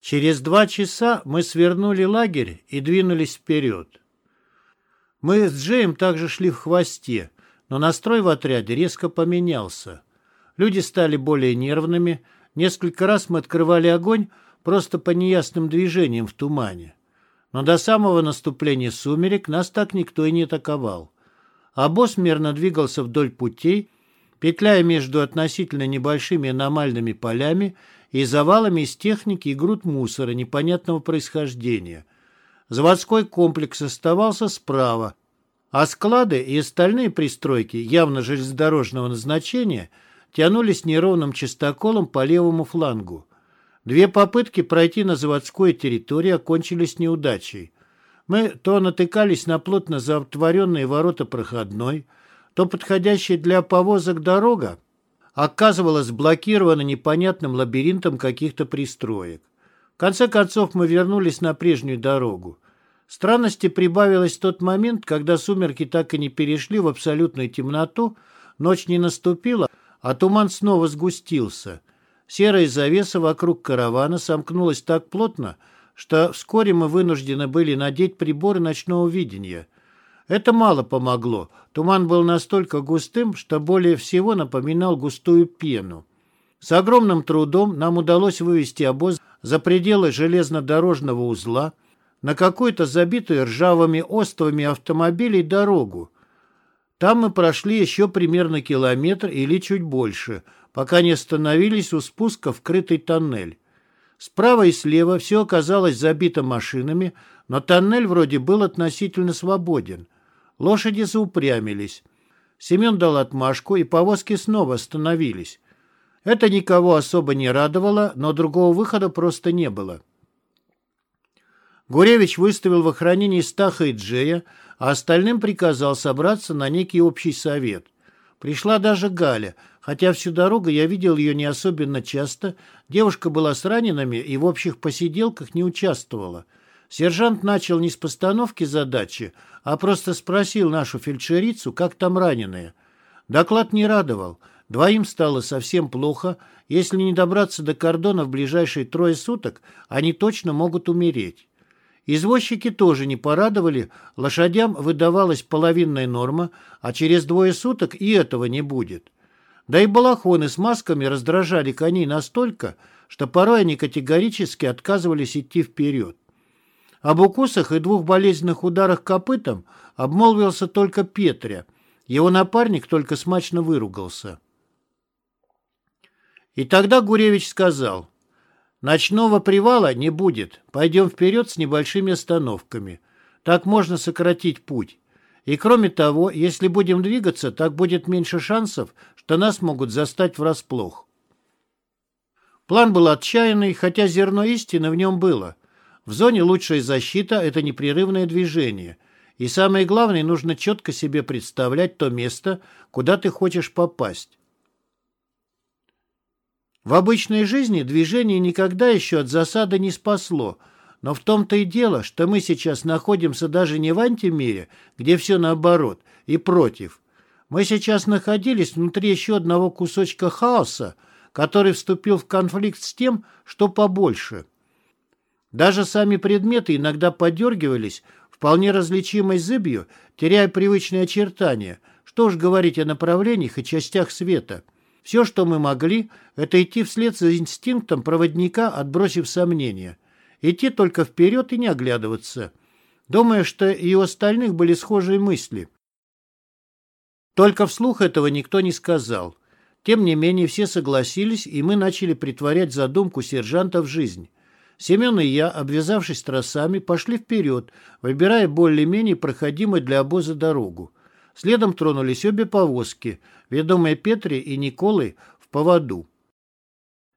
Через два часа мы свернули лагерь и двинулись вперед. Мы с Джеем также шли в хвосте, но настрой в отряде резко поменялся. Люди стали более нервными, несколько раз мы открывали огонь просто по неясным движениям в тумане. Но до самого наступления сумерек нас так никто и не атаковал. А мерно двигался вдоль путей, петляя между относительно небольшими аномальными полями и завалами из техники и груд мусора непонятного происхождения. Заводской комплекс оставался справа, а склады и остальные пристройки, явно железнодорожного назначения, тянулись неровным частоколом по левому флангу. Две попытки пройти на заводской территории окончились неудачей. Мы то натыкались на плотно затворенные ворота проходной, то подходящая для повозок дорога оказывалась блокирована непонятным лабиринтом каких-то пристроек. В конце концов мы вернулись на прежнюю дорогу. Странности прибавилось в тот момент, когда сумерки так и не перешли в абсолютную темноту, ночь не наступила, а туман снова сгустился. Серая завеса вокруг каравана сомкнулась так плотно, что вскоре мы вынуждены были надеть приборы ночного видения. Это мало помогло. Туман был настолько густым, что более всего напоминал густую пену. С огромным трудом нам удалось вывести обоз за пределы железнодорожного узла на какую-то забитую ржавыми остовами автомобилей дорогу. Там мы прошли еще примерно километр или чуть больше, пока не остановились у спуска в крытый тоннель. Справа и слева все оказалось забито машинами, но тоннель вроде был относительно свободен. Лошади заупрямились. Семен дал отмашку, и повозки снова остановились. Это никого особо не радовало, но другого выхода просто не было. Гуревич выставил в охранении Стаха и Джея, а остальным приказал собраться на некий общий совет. Пришла даже Галя, хотя всю дорогу я видел ее не особенно часто, девушка была с ранеными и в общих посиделках не участвовала. Сержант начал не с постановки задачи, а просто спросил нашу фельдшерицу, как там раненые. Доклад не радовал. Двоим стало совсем плохо. Если не добраться до кордона в ближайшие трое суток, они точно могут умереть. Извозчики тоже не порадовали, лошадям выдавалась половинная норма, а через двое суток и этого не будет. Да и балахоны с масками раздражали коней настолько, что порой они категорически отказывались идти вперед. Об укусах и двух болезненных ударах копытом обмолвился только Петря. Его напарник только смачно выругался. И тогда Гуревич сказал, «Ночного привала не будет. Пойдем вперед с небольшими остановками. Так можно сократить путь. И кроме того, если будем двигаться, так будет меньше шансов, что нас могут застать врасплох». План был отчаянный, хотя зерно истины в нем было. В зоне лучшая защита – это непрерывное движение. И самое главное, нужно четко себе представлять то место, куда ты хочешь попасть. В обычной жизни движение никогда еще от засады не спасло, но в том-то и дело, что мы сейчас находимся даже не в антимире, где все наоборот, и против. Мы сейчас находились внутри еще одного кусочка хаоса, который вступил в конфликт с тем, что побольше – даже сами предметы иногда подергивались, вполне различимой зыбью, теряя привычные очертания. Что уж говорить о направлениях и частях света. Все, что мы могли, это идти вслед за инстинктом проводника, отбросив сомнения. Идти только вперед и не оглядываться. Думая, что и у остальных были схожие мысли. Только вслух этого никто не сказал. Тем не менее, все согласились, и мы начали притворять задумку сержанта в жизнь. Семен и я, обвязавшись тросами, пошли вперед, выбирая более-менее проходимую для обоза дорогу. Следом тронулись обе повозки, ведомые Петре и Николой в поводу.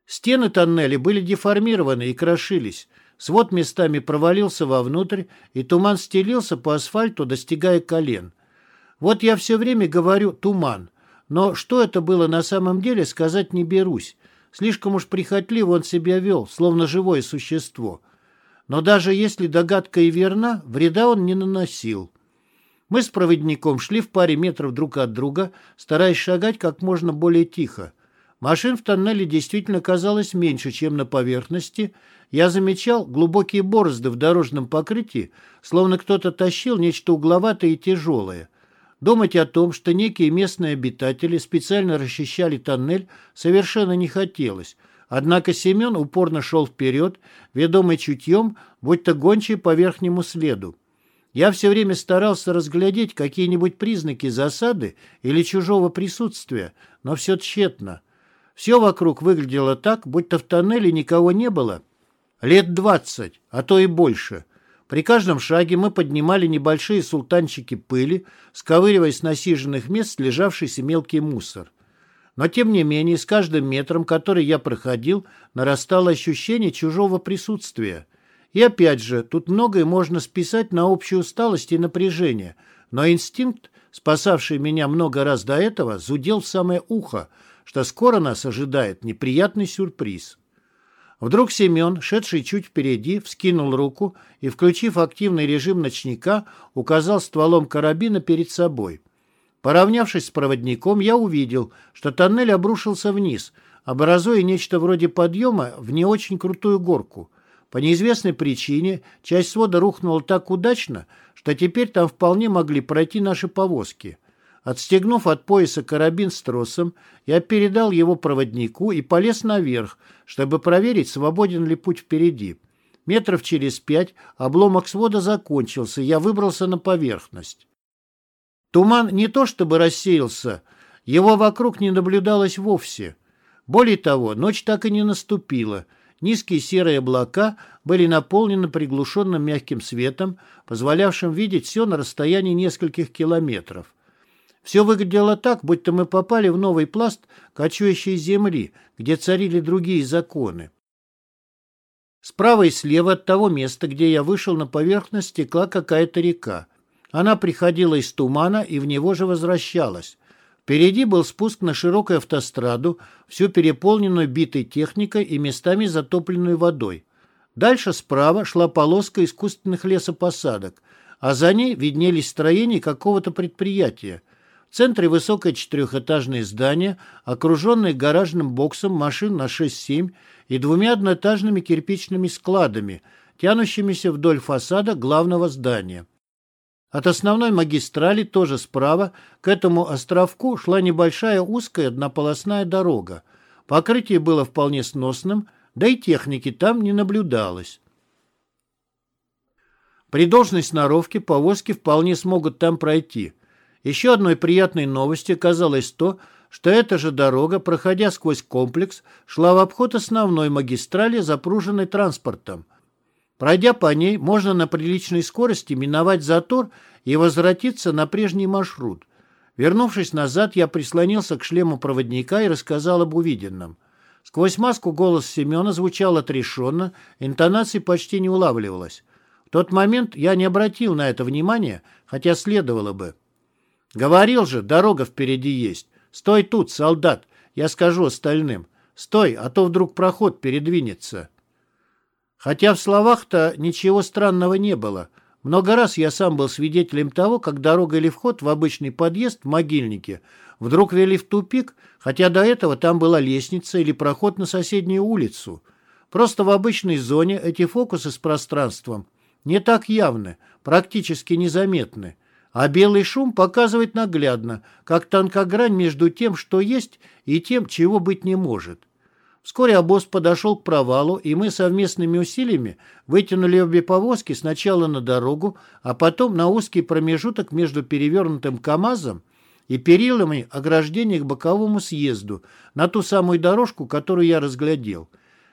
Стены тоннеля были деформированы и крошились. Свод местами провалился вовнутрь, и туман стелился по асфальту, достигая колен. Вот я все время говорю «туман», но что это было на самом деле, сказать не берусь. Слишком уж прихотливо он себя вел, словно живое существо. Но даже если догадка и верна, вреда он не наносил. Мы с проводником шли в паре метров друг от друга, стараясь шагать как можно более тихо. Машин в тоннеле действительно казалось меньше, чем на поверхности. Я замечал глубокие борозды в дорожном покрытии, словно кто-то тащил нечто угловатое и тяжелое. Думать о том, что некие местные обитатели специально расчищали тоннель, совершенно не хотелось. Однако Семен упорно шел вперед, ведомый чутьем, будто гончий по верхнему следу. Я все время старался разглядеть какие-нибудь признаки засады или чужого присутствия, но все тщетно. Все вокруг выглядело так, будто в тоннеле никого не было. Лет двадцать, а то и больше. При каждом шаге мы поднимали небольшие султанчики пыли, сковыривая с насиженных мест лежавшийся мелкий мусор. Но, тем не менее, с каждым метром, который я проходил, нарастало ощущение чужого присутствия. И опять же, тут многое можно списать на общую усталость и напряжение, но инстинкт, спасавший меня много раз до этого, зудел в самое ухо — что скоро нас ожидает неприятный сюрприз. Вдруг Семен, шедший чуть впереди, вскинул руку и, включив активный режим ночника, указал стволом карабина перед собой. Поравнявшись с проводником, я увидел, что тоннель обрушился вниз, образуя нечто вроде подъема в не очень крутую горку. По неизвестной причине часть свода рухнула так удачно, что теперь там вполне могли пройти наши повозки. Отстегнув от пояса карабин с тросом, я передал его проводнику и полез наверх, чтобы проверить, свободен ли путь впереди. Метров через пять обломок свода закончился, я выбрался на поверхность. Туман не то чтобы рассеялся, его вокруг не наблюдалось вовсе. Более того, ночь так и не наступила. Низкие серые облака были наполнены приглушенным мягким светом, позволявшим видеть все на расстоянии нескольких километров. Все выглядело так, будто мы попали в новый пласт кочующей земли, где царили другие законы. Справа и слева от того места, где я вышел на поверхность, текла какая-то река. Она приходила из тумана и в него же возвращалась. Впереди был спуск на широкую автостраду, всю переполненную битой техникой и местами затопленной водой. Дальше справа шла полоска искусственных лесопосадок, а за ней виднелись строения какого-то предприятия – центре высокое четырехэтажное здание, окруженное гаражным боксом машин на 6-7 и двумя одноэтажными кирпичными складами, тянущимися вдоль фасада главного здания. От основной магистрали, тоже справа, к этому островку шла небольшая узкая однополосная дорога. Покрытие было вполне сносным, да и техники там не наблюдалось. При должной сноровке повозки вполне смогут там пройти – еще одной приятной новостью оказалось то, что эта же дорога, проходя сквозь комплекс, шла в обход основной магистрали, запруженной транспортом. Пройдя по ней, можно на приличной скорости миновать затор и возвратиться на прежний маршрут. Вернувшись назад, я прислонился к шлему проводника и рассказал об увиденном. Сквозь маску голос Семена звучал отрешенно, интонации почти не улавливалось. В тот момент я не обратил на это внимания, хотя следовало бы. Говорил же, дорога впереди есть. Стой тут, солдат, я скажу остальным. Стой, а то вдруг проход передвинется. Хотя в словах-то ничего странного не было. Много раз я сам был свидетелем того, как дорога или вход в обычный подъезд в могильнике вдруг вели в тупик, хотя до этого там была лестница или проход на соседнюю улицу. Просто в обычной зоне эти фокусы с пространством не так явны, практически незаметны. А белый шум показывает наглядно, как тонка между тем, что есть, и тем, чего быть не может. Вскоре обоз подошел к провалу, и мы совместными усилиями вытянули обе повозки сначала на дорогу, а потом на узкий промежуток между перевернутым КАМАЗом и перилами ограждения к боковому съезду, на ту самую дорожку, которую я разглядел.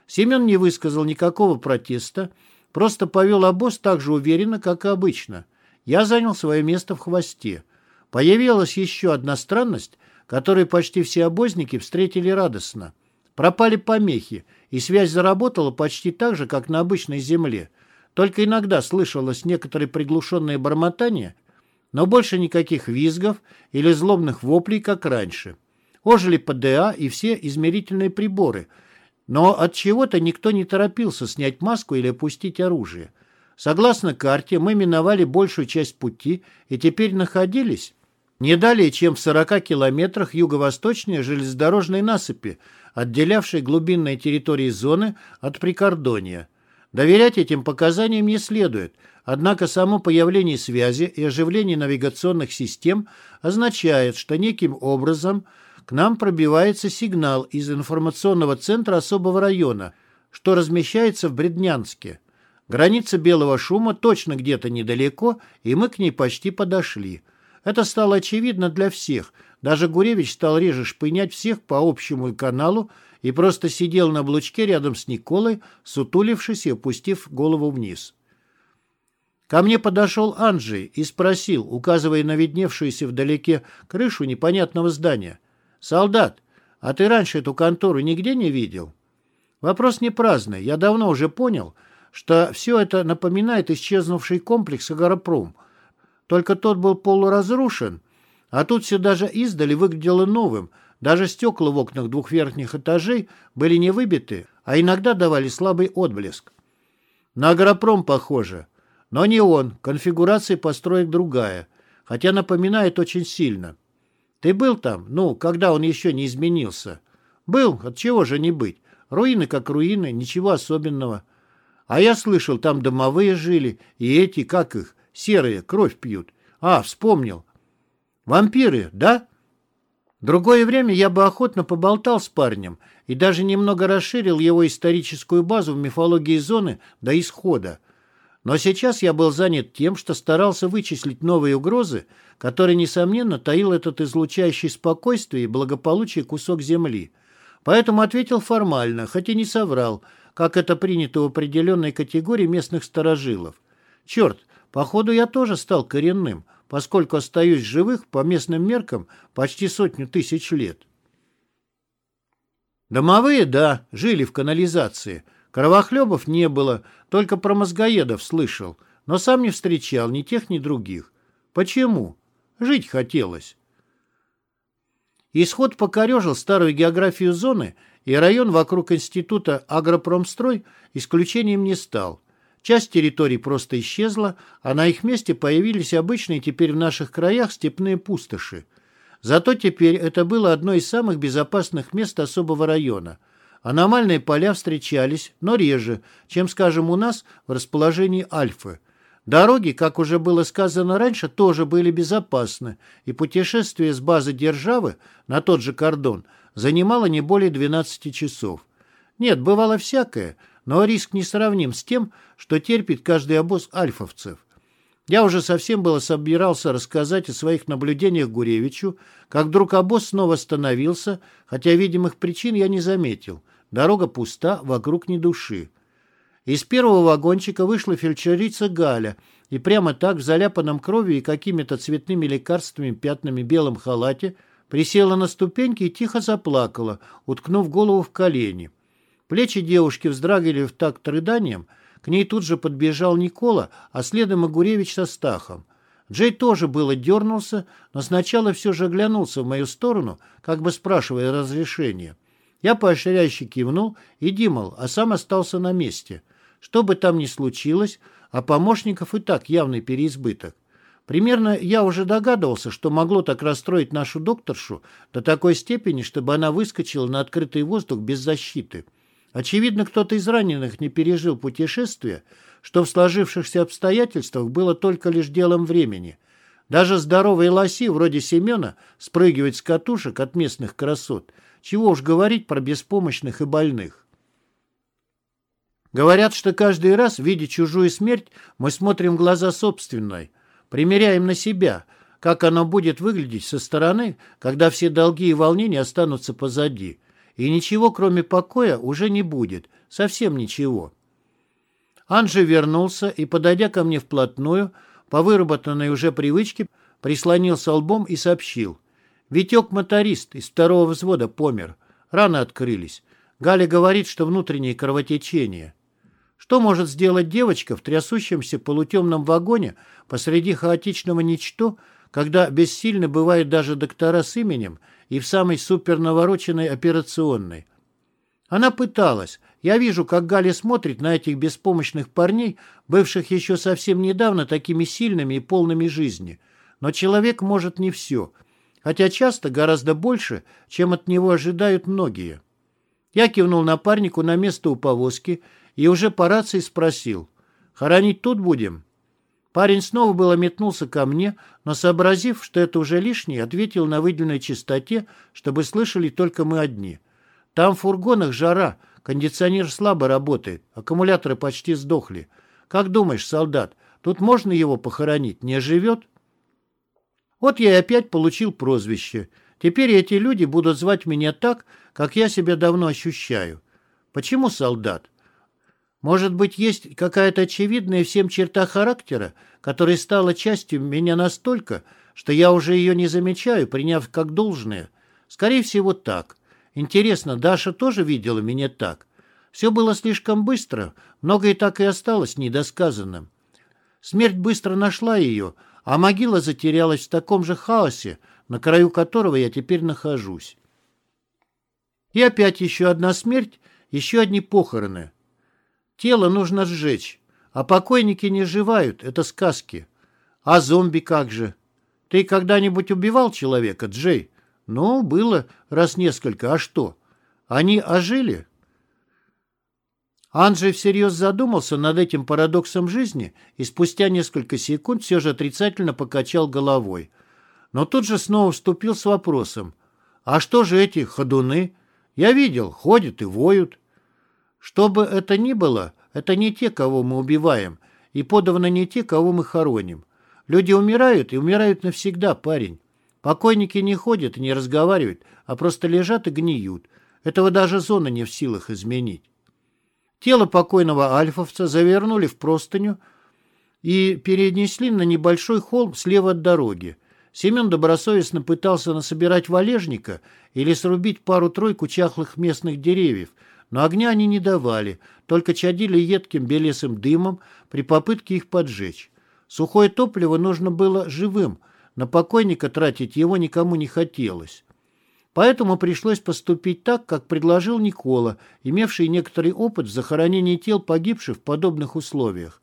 Семен не высказал никакого протеста, просто повел обоз так же уверенно, как и обычно. Я занял свое место в хвосте. Появилась еще одна странность, которую почти все обозники встретили радостно. Пропали помехи, и связь заработала почти так же, как на обычной земле. Только иногда слышалось некоторое приглушенное бормотание, но больше никаких визгов или злобных воплей, как раньше. Ожили ПДА и все измерительные приборы, но от чего-то никто не торопился снять маску или опустить оружие. Согласно карте, мы миновали большую часть пути и теперь находились не далее, чем в 40 километрах юго-восточнее железнодорожной насыпи, отделявшей глубинные территории зоны от прикордония. Доверять этим показаниям не следует, однако само появление связи и оживление навигационных систем означает, что неким образом к нам пробивается сигнал из информационного центра особого района, что размещается в Бреднянске. Граница белого шума точно где-то недалеко, и мы к ней почти подошли. Это стало очевидно для всех. Даже Гуревич стал реже шпынять всех по общему каналу и просто сидел на облучке рядом с Николой, сутулившись и опустив голову вниз. Ко мне подошел Анджей и спросил, указывая на видневшуюся вдалеке крышу непонятного здания. «Солдат, а ты раньше эту контору нигде не видел?» Вопрос не праздный. Я давно уже понял — что все это напоминает исчезнувший комплекс «Агропром». Только тот был полуразрушен, а тут все даже издали выглядело новым. Даже стекла в окнах двух верхних этажей были не выбиты, а иногда давали слабый отблеск. На «Агропром» похоже. Но не он, конфигурация построек другая, хотя напоминает очень сильно. Ты был там, ну, когда он еще не изменился? Был, от чего же не быть. Руины как руины, ничего особенного. А я слышал, там домовые жили, и эти, как их, серые, кровь пьют. А, вспомнил. Вампиры, да? Другое время я бы охотно поболтал с парнем и даже немного расширил его историческую базу в мифологии зоны до исхода. Но сейчас я был занят тем, что старался вычислить новые угрозы, которые, несомненно, таил этот излучающий спокойствие и благополучие кусок земли. Поэтому ответил формально, хоть и не соврал – как это принято в определенной категории местных старожилов. Черт, походу я тоже стал коренным, поскольку остаюсь живых по местным меркам почти сотню тысяч лет. Домовые, да, жили в канализации. Кровохлебов не было, только про мозгоедов слышал, но сам не встречал ни тех, ни других. Почему? Жить хотелось. Исход покорежил старую географию зоны и район вокруг института агропромстрой исключением не стал. Часть территорий просто исчезла, а на их месте появились обычные теперь в наших краях степные пустоши. Зато теперь это было одно из самых безопасных мест особого района. Аномальные поля встречались, но реже, чем, скажем, у нас в расположении Альфы. Дороги, как уже было сказано раньше, тоже были безопасны, и путешествие с базы державы на тот же кордон – занимало не более 12 часов. Нет, бывало всякое, но риск не сравним с тем, что терпит каждый обоз альфовцев. Я уже совсем было собирался рассказать о своих наблюдениях Гуревичу, как вдруг обоз снова остановился, хотя видимых причин я не заметил. Дорога пуста, вокруг ни души. Из первого вагончика вышла фельдшерица Галя и прямо так в заляпанном кровью и какими-то цветными лекарствами пятнами белом халате – Присела на ступеньки и тихо заплакала, уткнув голову в колени. Плечи девушки вздрагивали в такт рыданием. К ней тут же подбежал Никола, а следом Огуревич со Стахом. Джей тоже было дернулся, но сначала все же оглянулся в мою сторону, как бы спрашивая разрешения. Я поощряюще кивнул и димал, а сам остался на месте. Что бы там ни случилось, а помощников и так явный переизбыток. Примерно я уже догадывался, что могло так расстроить нашу докторшу до такой степени, чтобы она выскочила на открытый воздух без защиты. Очевидно, кто-то из раненых не пережил путешествие, что в сложившихся обстоятельствах было только лишь делом времени. Даже здоровые лоси, вроде Семена, спрыгивать с катушек от местных красот. Чего уж говорить про беспомощных и больных. Говорят, что каждый раз, видя чужую смерть, мы смотрим в глаза собственной – Примеряем на себя, как оно будет выглядеть со стороны, когда все долги и волнения останутся позади. И ничего, кроме покоя, уже не будет. Совсем ничего. Анжи вернулся и, подойдя ко мне вплотную, по выработанной уже привычке, прислонился лбом и сообщил. Витек-моторист из второго взвода помер. Раны открылись. Галя говорит, что внутреннее кровотечение. Что может сделать девочка в трясущемся полутемном вагоне посреди хаотичного ничто, когда бессильны бывают даже доктора с именем и в самой супернавороченной операционной? Она пыталась. Я вижу, как Галя смотрит на этих беспомощных парней, бывших еще совсем недавно такими сильными и полными жизни. Но человек может не все, хотя часто гораздо больше, чем от него ожидают многие. Я кивнул напарнику на место у повозки и уже по рации спросил. «Хоронить тут будем?» Парень снова было метнулся ко мне, но, сообразив, что это уже лишнее, ответил на выделенной частоте, чтобы слышали только мы одни. «Там в фургонах жара, кондиционер слабо работает, аккумуляторы почти сдохли. Как думаешь, солдат, тут можно его похоронить, не живет?» Вот я и опять получил прозвище. Теперь эти люди будут звать меня так, как я себя давно ощущаю. Почему солдат? Может быть, есть какая-то очевидная всем черта характера, которая стала частью меня настолько, что я уже ее не замечаю, приняв как должное? Скорее всего, так. Интересно, Даша тоже видела меня так? Все было слишком быстро, многое так и осталось недосказанным. Смерть быстро нашла ее, а могила затерялась в таком же хаосе, на краю которого я теперь нахожусь. И опять еще одна смерть, еще одни похороны. Тело нужно сжечь, а покойники не живают, это сказки. А зомби как же? Ты когда-нибудь убивал человека, Джей? Ну, было раз несколько, а что? Они ожили? Анджей всерьез задумался над этим парадоксом жизни и спустя несколько секунд все же отрицательно покачал головой. Но тут же снова вступил с вопросом. «А что же эти ходуны? Я видел, ходят и воют». Что бы это ни было, это не те, кого мы убиваем, и подавно не те, кого мы хороним. Люди умирают и умирают навсегда, парень. Покойники не ходят и не разговаривают, а просто лежат и гниют. Этого даже зона не в силах изменить. Тело покойного альфовца завернули в простыню и перенесли на небольшой холм слева от дороги. Семен добросовестно пытался насобирать валежника или срубить пару-тройку чахлых местных деревьев, но огня они не давали, только чадили едким белесым дымом при попытке их поджечь. Сухое топливо нужно было живым, на покойника тратить его никому не хотелось. Поэтому пришлось поступить так, как предложил Никола, имевший некоторый опыт в захоронении тел погибших в подобных условиях.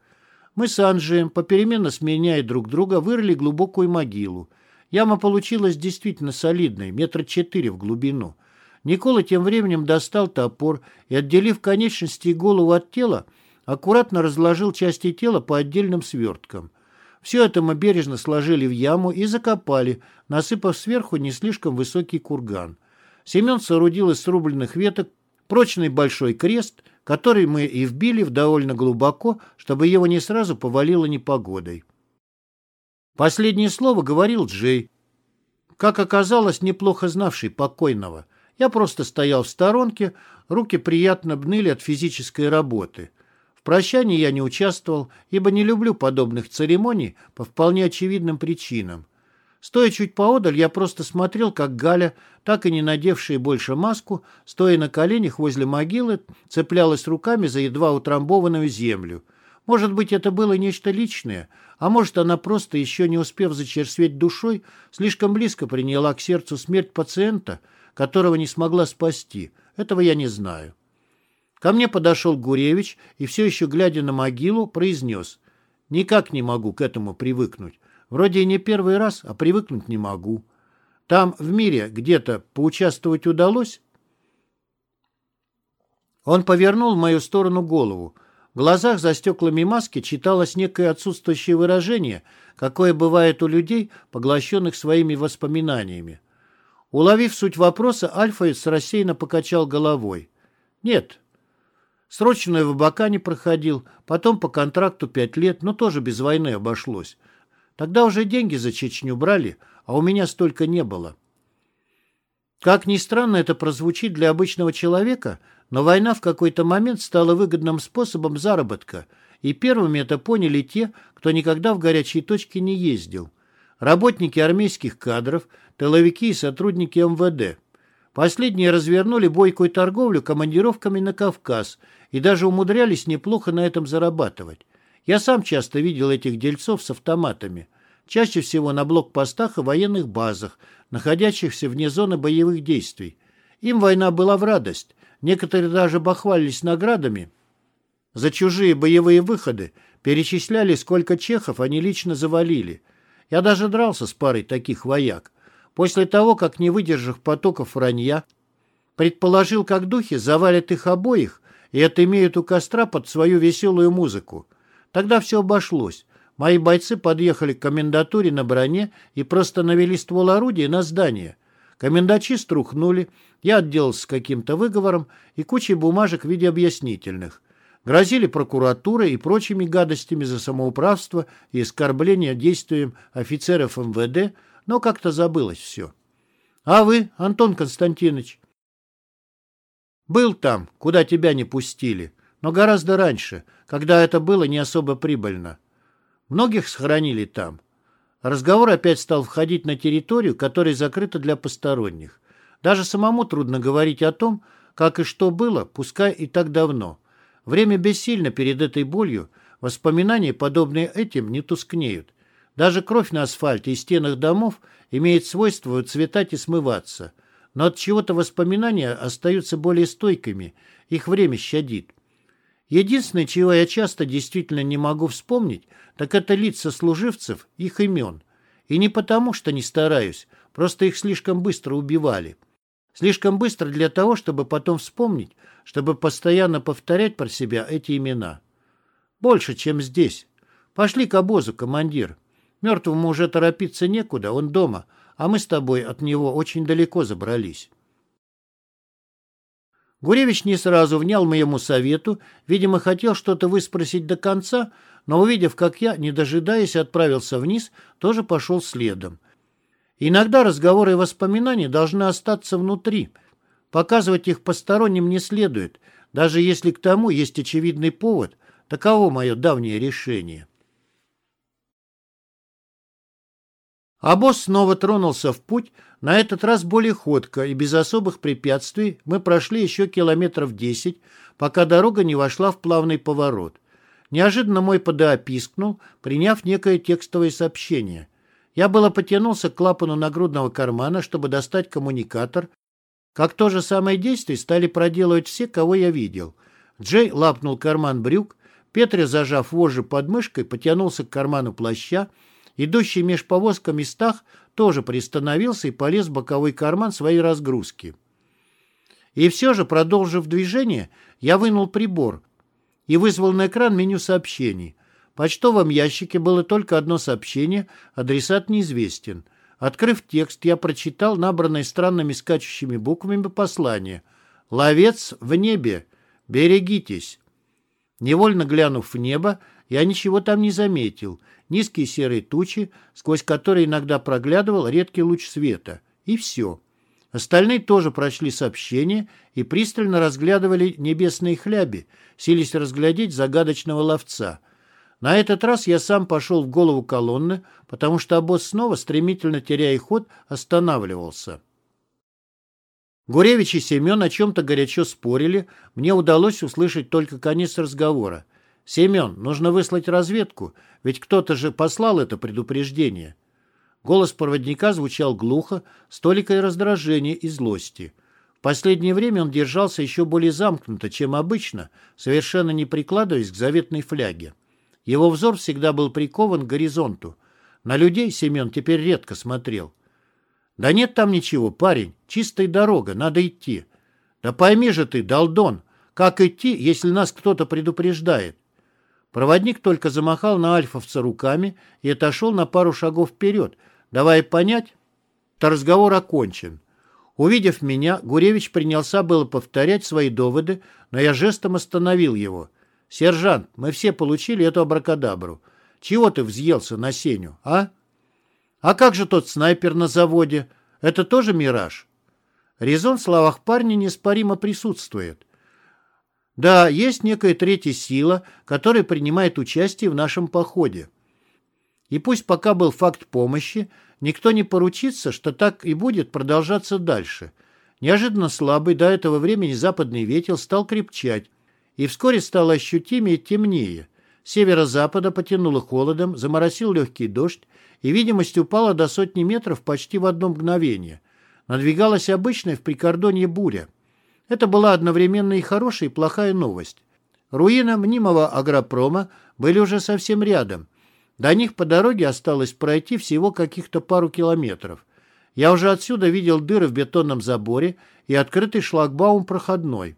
Мы с Анджием, попеременно сменяя друг друга, вырыли глубокую могилу. Яма получилась действительно солидной, метра четыре в глубину. Никола тем временем достал топор и, отделив конечности и голову от тела, аккуратно разложил части тела по отдельным сверткам. Все это мы бережно сложили в яму и закопали, насыпав сверху не слишком высокий курган. Семен соорудил из срубленных веток прочный большой крест, который мы и вбили в довольно глубоко, чтобы его не сразу повалило непогодой. Последнее слово говорил Джей, как оказалось, неплохо знавший покойного. Я просто стоял в сторонке, руки приятно бныли от физической работы прощании я не участвовал, ибо не люблю подобных церемоний по вполне очевидным причинам. Стоя чуть поодаль, я просто смотрел, как Галя, так и не надевшая больше маску, стоя на коленях возле могилы, цеплялась руками за едва утрамбованную землю. Может быть, это было нечто личное, а может, она просто, еще не успев зачерсветь душой, слишком близко приняла к сердцу смерть пациента, которого не смогла спасти. Этого я не знаю. Ко мне подошел Гуревич и, все еще глядя на могилу, произнес. «Никак не могу к этому привыкнуть. Вроде и не первый раз, а привыкнуть не могу. Там в мире где-то поучаствовать удалось?» Он повернул в мою сторону голову. В глазах за стеклами маски читалось некое отсутствующее выражение, какое бывает у людей, поглощенных своими воспоминаниями. Уловив суть вопроса, Альфаец рассеянно покачал головой. «Нет, Срочную в Абакане проходил, потом по контракту пять лет, но тоже без войны обошлось. Тогда уже деньги за Чечню брали, а у меня столько не было. Как ни странно это прозвучит для обычного человека, но война в какой-то момент стала выгодным способом заработка, и первыми это поняли те, кто никогда в горячие точки не ездил. Работники армейских кадров, тыловики и сотрудники МВД. Последние развернули бойкую торговлю командировками на Кавказ и даже умудрялись неплохо на этом зарабатывать. Я сам часто видел этих дельцов с автоматами. Чаще всего на блокпостах и военных базах, находящихся вне зоны боевых действий. Им война была в радость. Некоторые даже бахвалились наградами. За чужие боевые выходы перечисляли, сколько чехов они лично завалили. Я даже дрался с парой таких вояк. После того, как, не выдержав потоков вранья, Предположил, как духи завалят их обоих и отымеют у костра под свою веселую музыку. Тогда все обошлось. Мои бойцы подъехали к комендатуре на броне и просто навели ствол орудия на здание. Комендачи струхнули, я отделался каким-то выговором и кучей бумажек в виде объяснительных. Грозили прокуратурой и прочими гадостями за самоуправство и оскорбление действием офицеров МВД, но как-то забылось все. А вы, Антон Константинович? Был там, куда тебя не пустили, но гораздо раньше, когда это было не особо прибыльно. Многих сохранили там. Разговор опять стал входить на территорию, которая закрыта для посторонних. Даже самому трудно говорить о том, как и что было, пускай и так давно. Время бессильно перед этой болью, воспоминания, подобные этим, не тускнеют. Даже кровь на асфальте и стенах домов имеет свойство выцветать и смываться. Но от чего-то воспоминания остаются более стойкими, их время щадит. Единственное, чего я часто действительно не могу вспомнить, так это лица служивцев, их имен. И не потому, что не стараюсь, просто их слишком быстро убивали. Слишком быстро для того, чтобы потом вспомнить, чтобы постоянно повторять про себя эти имена. Больше, чем здесь. Пошли к обозу, командир. Мертвому уже торопиться некуда, он дома, а мы с тобой от него очень далеко забрались. Гуревич не сразу внял моему совету, видимо, хотел что-то выспросить до конца, но, увидев, как я, не дожидаясь, отправился вниз, тоже пошел следом. Иногда разговоры и воспоминания должны остаться внутри. Показывать их посторонним не следует, даже если к тому есть очевидный повод. Таково мое давнее решение. А снова тронулся в путь, на этот раз более ходко и без особых препятствий мы прошли еще километров десять, пока дорога не вошла в плавный поворот. Неожиданно мой ПДА пискнул, приняв некое текстовое сообщение. Я было потянулся к клапану нагрудного кармана, чтобы достать коммуникатор, как то же самое действие стали проделывать все, кого я видел. Джей лапнул карман брюк, Петри, зажав вожжи под мышкой, потянулся к карману плаща, Идущий меж повозками стах тоже приостановился и полез в боковой карман своей разгрузки. И все же, продолжив движение, я вынул прибор и вызвал на экран меню сообщений. В почтовом ящике было только одно сообщение, адресат неизвестен. Открыв текст, я прочитал набранное странными скачущими буквами послание. «Ловец в небе! Берегитесь!» Невольно глянув в небо, я ничего там не заметил. Низкие серые тучи, сквозь которые иногда проглядывал редкий луч света. И все. Остальные тоже прочли сообщение и пристально разглядывали небесные хляби, сились разглядеть загадочного ловца. На этот раз я сам пошел в голову колонны, потому что обоз снова, стремительно теряя ход, останавливался. Гуревич и Семен о чем-то горячо спорили, мне удалось услышать только конец разговора. «Семен, нужно выслать разведку, ведь кто-то же послал это предупреждение». Голос проводника звучал глухо, с толикой раздражения и злости. В последнее время он держался еще более замкнуто, чем обычно, совершенно не прикладываясь к заветной фляге. Его взор всегда был прикован к горизонту. На людей Семен теперь редко смотрел. «Да нет там ничего, парень, чистая дорога, надо идти». «Да пойми же ты, Долдон, как идти, если нас кто-то предупреждает?» Проводник только замахал на альфовца руками и отошел на пару шагов вперед, давая понять, что разговор окончен. Увидев меня, Гуревич принялся было повторять свои доводы, но я жестом остановил его. «Сержант, мы все получили эту абракадабру. Чего ты взъелся на Сеню, а?» «А как же тот снайпер на заводе? Это тоже мираж?» Резон в словах парня неспоримо присутствует. Да, есть некая третья сила, которая принимает участие в нашем походе. И пусть пока был факт помощи, никто не поручится, что так и будет продолжаться дальше. Неожиданно слабый до этого времени западный ветер стал крепчать, и вскоре стало ощутимее темнее. Северо-запада потянуло холодом, заморосил легкий дождь, и видимость упала до сотни метров почти в одно мгновение. Надвигалась обычная в прикордонье буря. Это была одновременно и хорошая, и плохая новость. Руины мнимого агропрома были уже совсем рядом. До них по дороге осталось пройти всего каких-то пару километров. Я уже отсюда видел дыры в бетонном заборе и открытый шлагбаум проходной.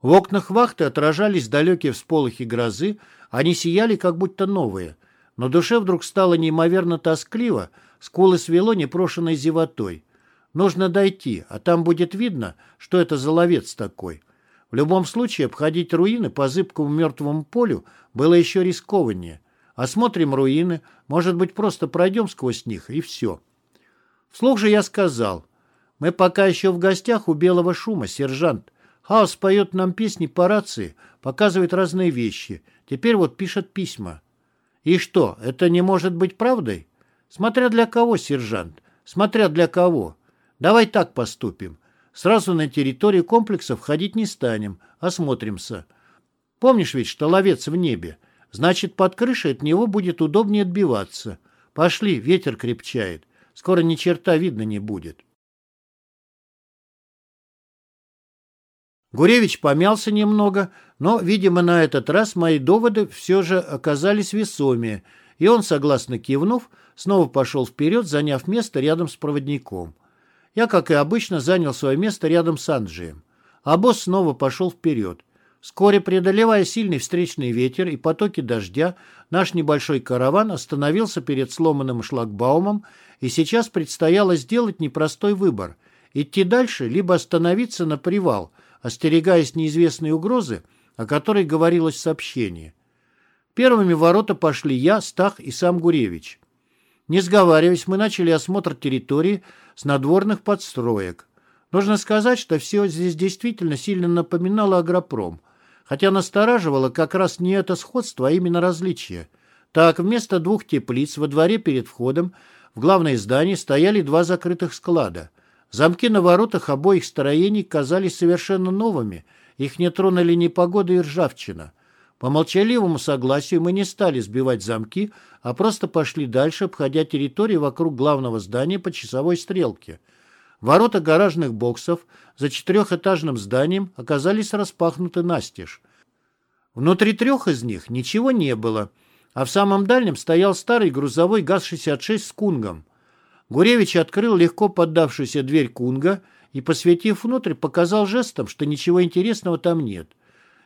В окнах вахты отражались далекие всполохи грозы, они сияли как будто новые. Но душе вдруг стало неимоверно тоскливо, скулы свело непрошенной зевотой. Нужно дойти, а там будет видно, что это за ловец такой. В любом случае, обходить руины по зыбкому мертвому полю было еще рискованнее. Осмотрим руины, может быть, просто пройдем сквозь них, и все. Вслух же я сказал, мы пока еще в гостях у белого шума, сержант. Хаос поет нам песни по рации, показывает разные вещи. Теперь вот пишет письма. И что, это не может быть правдой? Смотря для кого, сержант, смотря для кого. Давай так поступим. Сразу на территорию комплекса входить не станем, осмотримся. Помнишь ведь, что ловец в небе? Значит, под крышей от него будет удобнее отбиваться. Пошли, ветер крепчает. Скоро ни черта видно не будет. Гуревич помялся немного, но, видимо, на этот раз мои доводы все же оказались весомее, и он, согласно кивнув, снова пошел вперед, заняв место рядом с проводником. Я, как и обычно, занял свое место рядом с Анджием. А босс снова пошел вперед. Вскоре, преодолевая сильный встречный ветер и потоки дождя, наш небольшой караван остановился перед сломанным шлагбаумом, и сейчас предстояло сделать непростой выбор – идти дальше, либо остановиться на привал, остерегаясь неизвестной угрозы, о которой говорилось в сообщении. Первыми ворота пошли я, Стах и сам Гуревич. Не сговариваясь, мы начали осмотр территории с надворных подстроек. Нужно сказать, что все здесь действительно сильно напоминало агропром, хотя настораживало как раз не это сходство, а именно различие. Так, вместо двух теплиц во дворе перед входом в главное здание стояли два закрытых склада. Замки на воротах обоих строений казались совершенно новыми, их не тронули ни погода и ржавчина. По молчаливому согласию мы не стали сбивать замки, а просто пошли дальше, обходя территорию вокруг главного здания по часовой стрелке. Ворота гаражных боксов за четырехэтажным зданием оказались распахнуты настежь. Внутри трех из них ничего не было, а в самом дальнем стоял старый грузовой ГАЗ-66 с кунгом. Гуревич открыл легко поддавшуюся дверь кунга и, посветив внутрь, показал жестом, что ничего интересного там нет.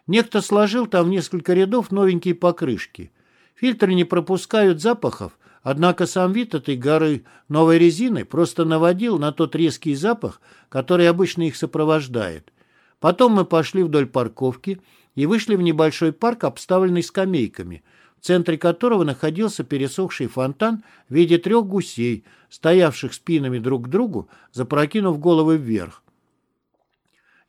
Некто сложил там в несколько рядов новенькие покрышки. Фильтры не пропускают запахов, однако сам вид этой горы новой резины просто наводил на тот резкий запах, который обычно их сопровождает. Потом мы пошли вдоль парковки и вышли в небольшой парк, обставленный скамейками, в центре которого находился пересохший фонтан в виде трех гусей, стоявших спинами друг к другу, запрокинув головы вверх.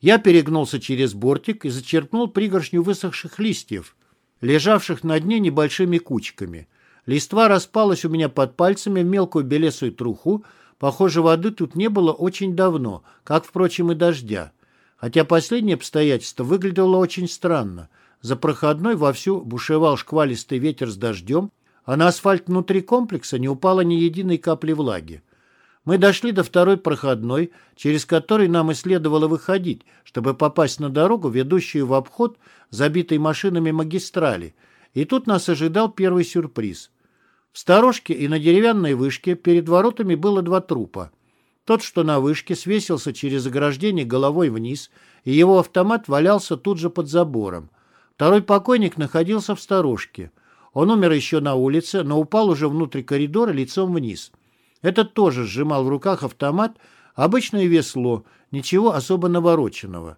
Я перегнулся через бортик и зачерпнул пригоршню высохших листьев, лежавших на дне небольшими кучками. Листва распалась у меня под пальцами в мелкую белесую труху. Похоже, воды тут не было очень давно, как, впрочем, и дождя. Хотя последнее обстоятельство выглядело очень странно. За проходной вовсю бушевал шквалистый ветер с дождем, а на асфальт внутри комплекса не упало ни единой капли влаги. Мы дошли до второй проходной, через который нам и следовало выходить, чтобы попасть на дорогу, ведущую в обход, забитой машинами магистрали. И тут нас ожидал первый сюрприз. В сторожке и на деревянной вышке перед воротами было два трупа. Тот, что на вышке, свесился через ограждение головой вниз, и его автомат валялся тут же под забором. Второй покойник находился в сторожке. Он умер еще на улице, но упал уже внутрь коридора лицом вниз. Этот тоже сжимал в руках автомат, обычное весло, ничего особо навороченного.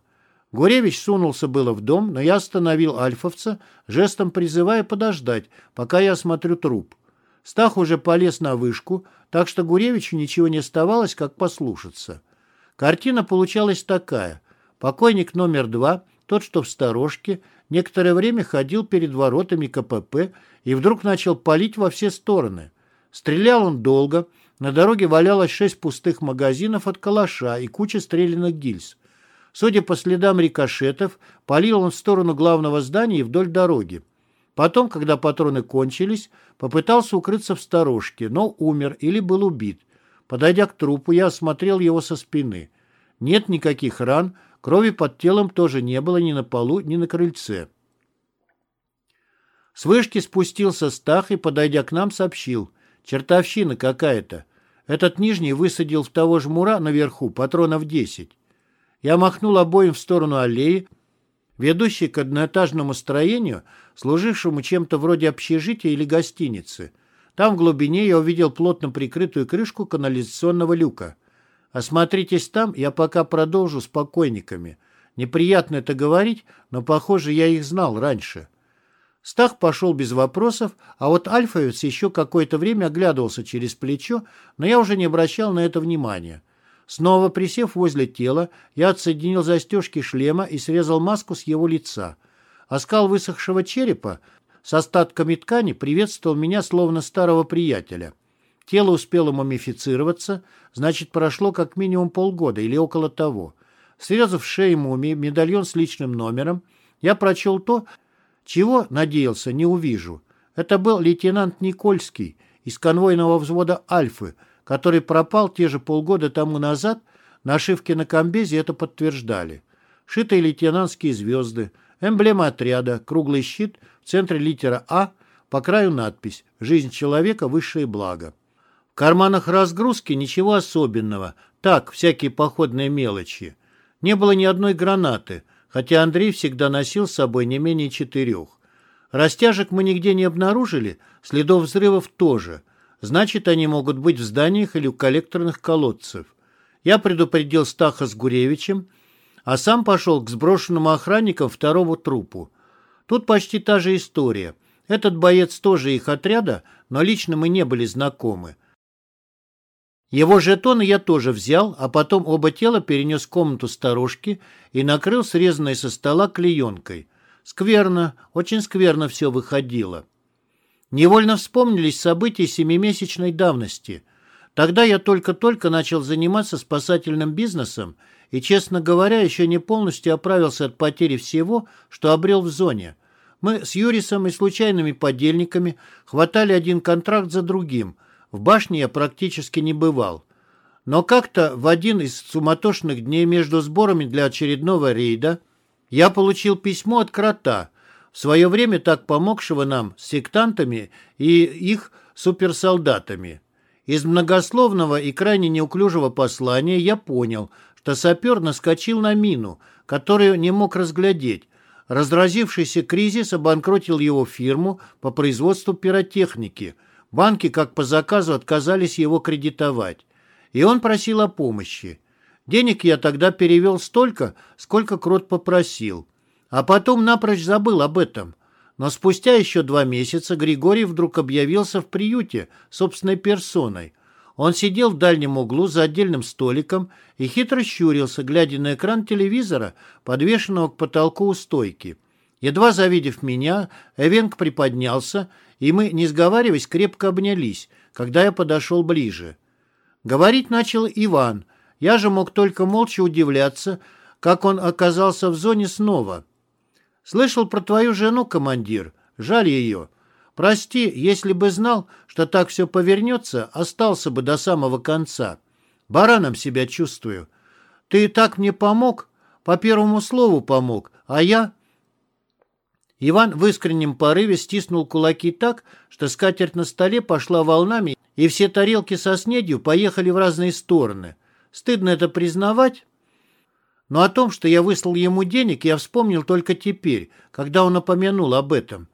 Гуревич сунулся было в дом, но я остановил альфовца, жестом призывая подождать, пока я осмотрю труп. Стах уже полез на вышку, так что Гуревичу ничего не оставалось, как послушаться. Картина получалась такая. Покойник номер два, тот, что в сторожке, некоторое время ходил перед воротами КПП и вдруг начал палить во все стороны. Стрелял он долго, на дороге валялось шесть пустых магазинов от калаша и куча стрелянных гильз. Судя по следам рикошетов, палил он в сторону главного здания и вдоль дороги. Потом, когда патроны кончились, попытался укрыться в сторожке, но умер или был убит. Подойдя к трупу, я осмотрел его со спины. Нет никаких ран, крови под телом тоже не было ни на полу, ни на крыльце. С вышки спустился Стах и, подойдя к нам, сообщил. Чертовщина какая-то. Этот нижний высадил в того жмура наверху патронов 10. Я махнул обоим в сторону аллеи, ведущей к одноэтажному строению, служившему чем-то вроде общежития или гостиницы. Там в глубине я увидел плотно прикрытую крышку канализационного люка. Осмотритесь там, я пока продолжу с покойниками. Неприятно это говорить, но, похоже, я их знал раньше. Стах пошел без вопросов, а вот Альфовец еще какое-то время оглядывался через плечо, но я уже не обращал на это внимания. Снова присев возле тела, я отсоединил застежки шлема и срезал маску с его лица. Оскал высохшего черепа с остатками ткани приветствовал меня словно старого приятеля. Тело успело мумифицироваться, значит, прошло как минимум полгода или около того. Срезав шею мумии медальон с личным номером, я прочел то, чего, надеялся, не увижу. Это был лейтенант Никольский из конвойного взвода «Альфы», который пропал те же полгода тому назад, нашивки на комбезе это подтверждали. Шитые лейтенантские звезды, эмблема отряда, круглый щит, в центре литера «А», по краю надпись «Жизнь человека – высшее благо». В карманах разгрузки ничего особенного, так, всякие походные мелочи. Не было ни одной гранаты – хотя Андрей всегда носил с собой не менее четырех. Растяжек мы нигде не обнаружили, следов взрывов тоже. Значит, они могут быть в зданиях или у коллекторных колодцев. Я предупредил Стаха с Гуревичем, а сам пошел к сброшенному охранникам второго трупу. Тут почти та же история. Этот боец тоже их отряда, но лично мы не были знакомы. Его жетоны я тоже взял, а потом оба тела перенес в комнату сторожки и накрыл срезанной со стола клеенкой. Скверно, очень скверно все выходило. Невольно вспомнились события семимесячной давности. Тогда я только-только начал заниматься спасательным бизнесом и, честно говоря, еще не полностью оправился от потери всего, что обрел в зоне. Мы с Юрисом и случайными подельниками хватали один контракт за другим – в башне я практически не бывал. Но как-то в один из суматошных дней между сборами для очередного рейда я получил письмо от Крота, в свое время так помогшего нам с сектантами и их суперсолдатами. Из многословного и крайне неуклюжего послания я понял, что сапер наскочил на мину, которую не мог разглядеть. Разразившийся кризис обанкротил его фирму по производству пиротехники – Банки, как по заказу, отказались его кредитовать. И он просил о помощи. Денег я тогда перевел столько, сколько Крот попросил. А потом напрочь забыл об этом. Но спустя еще два месяца Григорий вдруг объявился в приюте собственной персоной. Он сидел в дальнем углу за отдельным столиком и хитро щурился, глядя на экран телевизора, подвешенного к потолку у стойки. Едва завидев меня, Эвенг приподнялся и мы, не сговариваясь, крепко обнялись, когда я подошел ближе. Говорить начал Иван. Я же мог только молча удивляться, как он оказался в зоне снова. «Слышал про твою жену, командир. Жаль ее. Прости, если бы знал, что так все повернется, остался бы до самого конца. Бараном себя чувствую. Ты и так мне помог, по первому слову помог, а я...» Иван в искреннем порыве стиснул кулаки так, что скатерть на столе пошла волнами, и все тарелки со снедью поехали в разные стороны. Стыдно это признавать, но о том, что я выслал ему денег, я вспомнил только теперь, когда он упомянул об этом.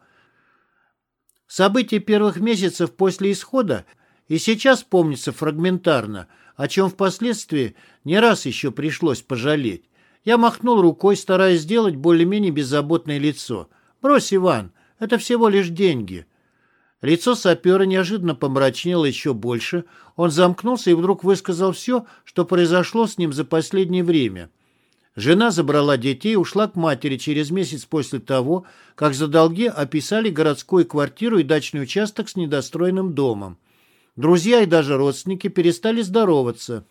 События первых месяцев после исхода и сейчас помнится фрагментарно, о чем впоследствии не раз еще пришлось пожалеть. Я махнул рукой, стараясь сделать более-менее беззаботное лицо – «Брось, Иван, это всего лишь деньги». Лицо сапера неожиданно помрачнело еще больше. Он замкнулся и вдруг высказал все, что произошло с ним за последнее время. Жена забрала детей и ушла к матери через месяц после того, как за долги описали городскую квартиру и дачный участок с недостроенным домом. Друзья и даже родственники перестали здороваться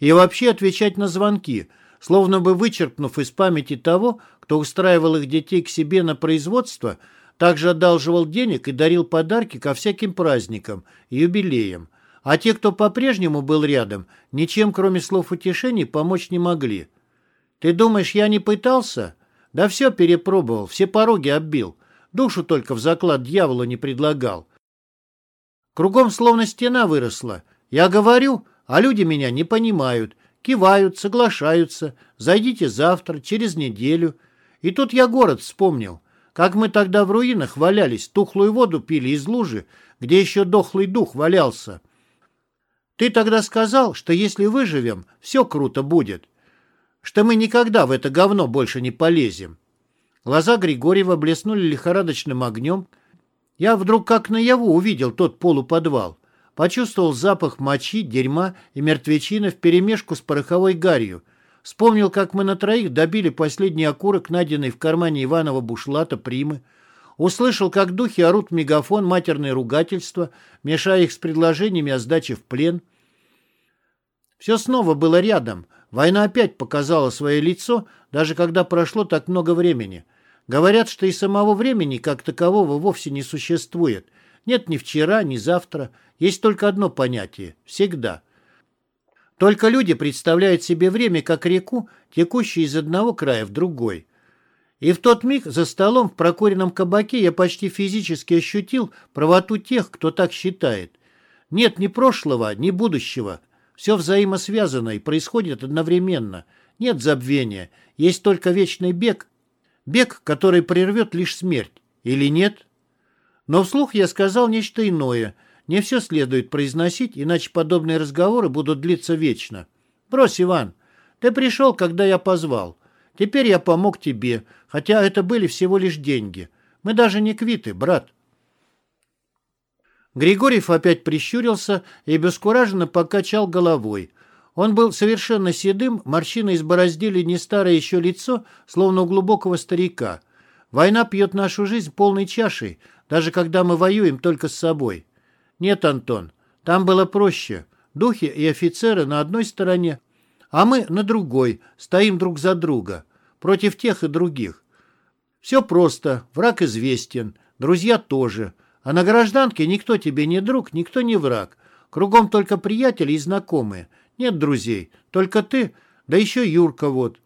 и вообще отвечать на звонки – словно бы вычеркнув из памяти того, кто устраивал их детей к себе на производство, также одалживал денег и дарил подарки ко всяким праздникам и юбилеям. А те, кто по-прежнему был рядом, ничем, кроме слов утешений, помочь не могли. «Ты думаешь, я не пытался?» «Да все перепробовал, все пороги оббил. Душу только в заклад дьяволу не предлагал. Кругом словно стена выросла. Я говорю, а люди меня не понимают, кивают, соглашаются. Зайдите завтра, через неделю. И тут я город вспомнил. Как мы тогда в руинах валялись, тухлую воду пили из лужи, где еще дохлый дух валялся. Ты тогда сказал, что если выживем, все круто будет. Что мы никогда в это говно больше не полезем. Глаза Григорьева блеснули лихорадочным огнем. Я вдруг как наяву увидел тот полуподвал. Почувствовал запах мочи, дерьма и мертвечины вперемешку с пороховой гарью. Вспомнил, как мы на троих добили последний окурок, найденный в кармане Иванова бушлата Примы. Услышал, как духи орут в мегафон матерные ругательства, мешая их с предложениями о сдаче в плен. Все снова было рядом. Война опять показала свое лицо, даже когда прошло так много времени. Говорят, что и самого времени как такового вовсе не существует. Нет ни вчера, ни завтра. Есть только одно понятие – всегда. Только люди представляют себе время как реку, текущую из одного края в другой. И в тот миг за столом в прокуренном кабаке я почти физически ощутил правоту тех, кто так считает. Нет ни прошлого, ни будущего. Все взаимосвязано и происходит одновременно. Нет забвения. Есть только вечный бег. Бег, который прервет лишь смерть. Или нет? Но вслух я сказал нечто иное – не все следует произносить, иначе подобные разговоры будут длиться вечно. Брось, Иван, ты пришел, когда я позвал. Теперь я помог тебе, хотя это были всего лишь деньги. Мы даже не квиты, брат. Григорьев опять прищурился и бескураженно покачал головой. Он был совершенно седым, морщины избороздили не старое еще лицо, словно у глубокого старика. Война пьет нашу жизнь полной чашей, даже когда мы воюем только с собой. Нет, Антон, там было проще. Духи и офицеры на одной стороне, а мы на другой, стоим друг за друга, против тех и других. Все просто, враг известен, друзья тоже. А на гражданке никто тебе не друг, никто не враг. Кругом только приятели и знакомые. Нет друзей, только ты, да еще Юрка вот.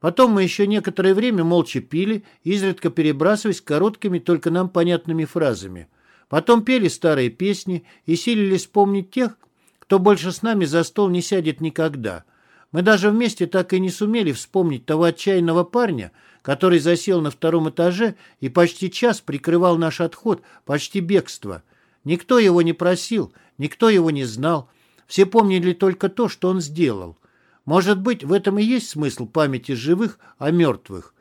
Потом мы еще некоторое время молча пили, изредка перебрасываясь короткими, только нам понятными фразами. Потом пели старые песни и силились вспомнить тех, кто больше с нами за стол не сядет никогда. Мы даже вместе так и не сумели вспомнить того отчаянного парня, который засел на втором этаже и почти час прикрывал наш отход, почти бегство. Никто его не просил, никто его не знал. Все помнили только то, что он сделал. Может быть, в этом и есть смысл памяти живых о мертвых.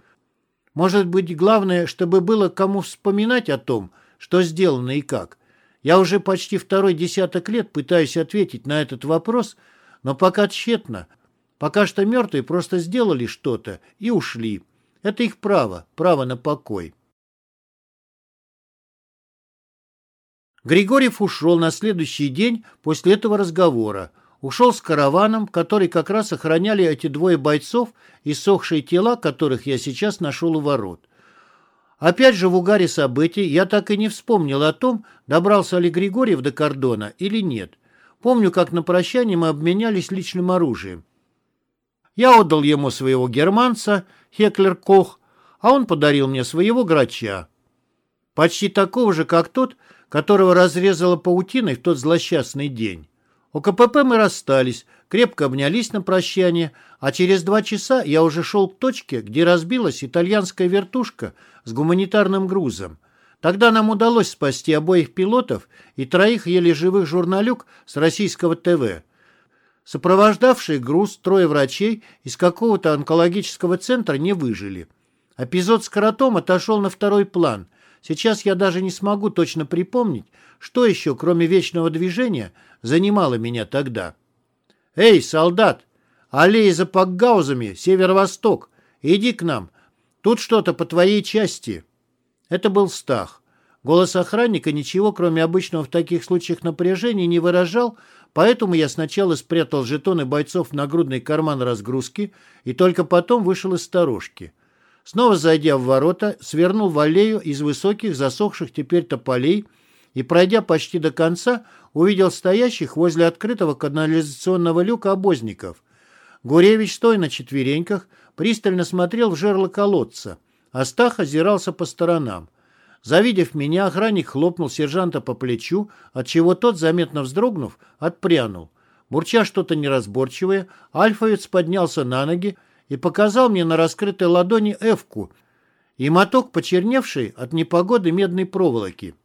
Может быть, главное, чтобы было кому вспоминать о том, что сделано и как. Я уже почти второй десяток лет пытаюсь ответить на этот вопрос, но пока тщетно. Пока что мертвые просто сделали что-то и ушли. Это их право, право на покой. Григорьев ушел на следующий день после этого разговора. Ушел с караваном, который как раз охраняли эти двое бойцов, иссохшие тела которых я сейчас нашел у ворот. Опять же в угаре событий я так и не вспомнил о том, добрался ли Григорьев до кордона или нет. Помню, как на прощание мы обменялись личным оружием. Я отдал ему своего германца, Хеклер Кох, а он подарил мне своего грача. Почти такого же, как тот, которого разрезала паутиной в тот злосчастный день. У КПП мы расстались, крепко обнялись на прощание, а через два часа я уже шел к точке, где разбилась итальянская вертушка с гуманитарным грузом. Тогда нам удалось спасти обоих пилотов и троих еле живых журналюк с российского ТВ. Сопровождавшие груз трое врачей из какого-то онкологического центра не выжили. Эпизод с коротом отошел на второй план. Сейчас я даже не смогу точно припомнить, что еще, кроме вечного движения, занимало меня тогда. «Эй, солдат! Аллея за Пакгаузами, северо-восток! Иди к нам! Тут что-то по твоей части!» Это был Стах. Голос охранника ничего, кроме обычного в таких случаях напряжения, не выражал, поэтому я сначала спрятал жетоны бойцов в нагрудный карман разгрузки и только потом вышел из сторожки. Снова зайдя в ворота, свернул в аллею из высоких, засохших теперь тополей и, пройдя почти до конца, увидел стоящих возле открытого канализационного люка обозников. Гуревич, стоя на четвереньках, пристально смотрел в жерло колодца, а Стах озирался по сторонам. Завидев меня, охранник хлопнул сержанта по плечу, отчего тот, заметно вздрогнув, отпрянул. Бурча что-то неразборчивое, альфовец поднялся на ноги и показал мне на раскрытой ладони эвку и моток, почерневший от непогоды медной проволоки.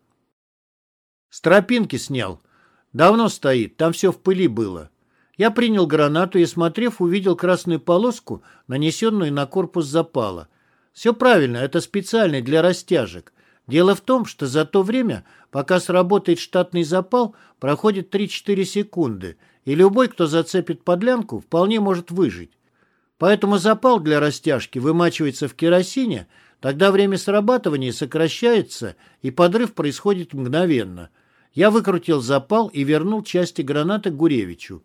С тропинки снял. Давно стоит, там все в пыли было. Я принял гранату и, смотрев, увидел красную полоску, нанесенную на корпус запала. Все правильно, это специальный для растяжек. Дело в том, что за то время, пока сработает штатный запал, проходит 3-4 секунды, и любой, кто зацепит подлянку, вполне может выжить. Поэтому запал для растяжки вымачивается в керосине, тогда время срабатывания сокращается, и подрыв происходит мгновенно. Я выкрутил запал и вернул части гранаты Гуревичу.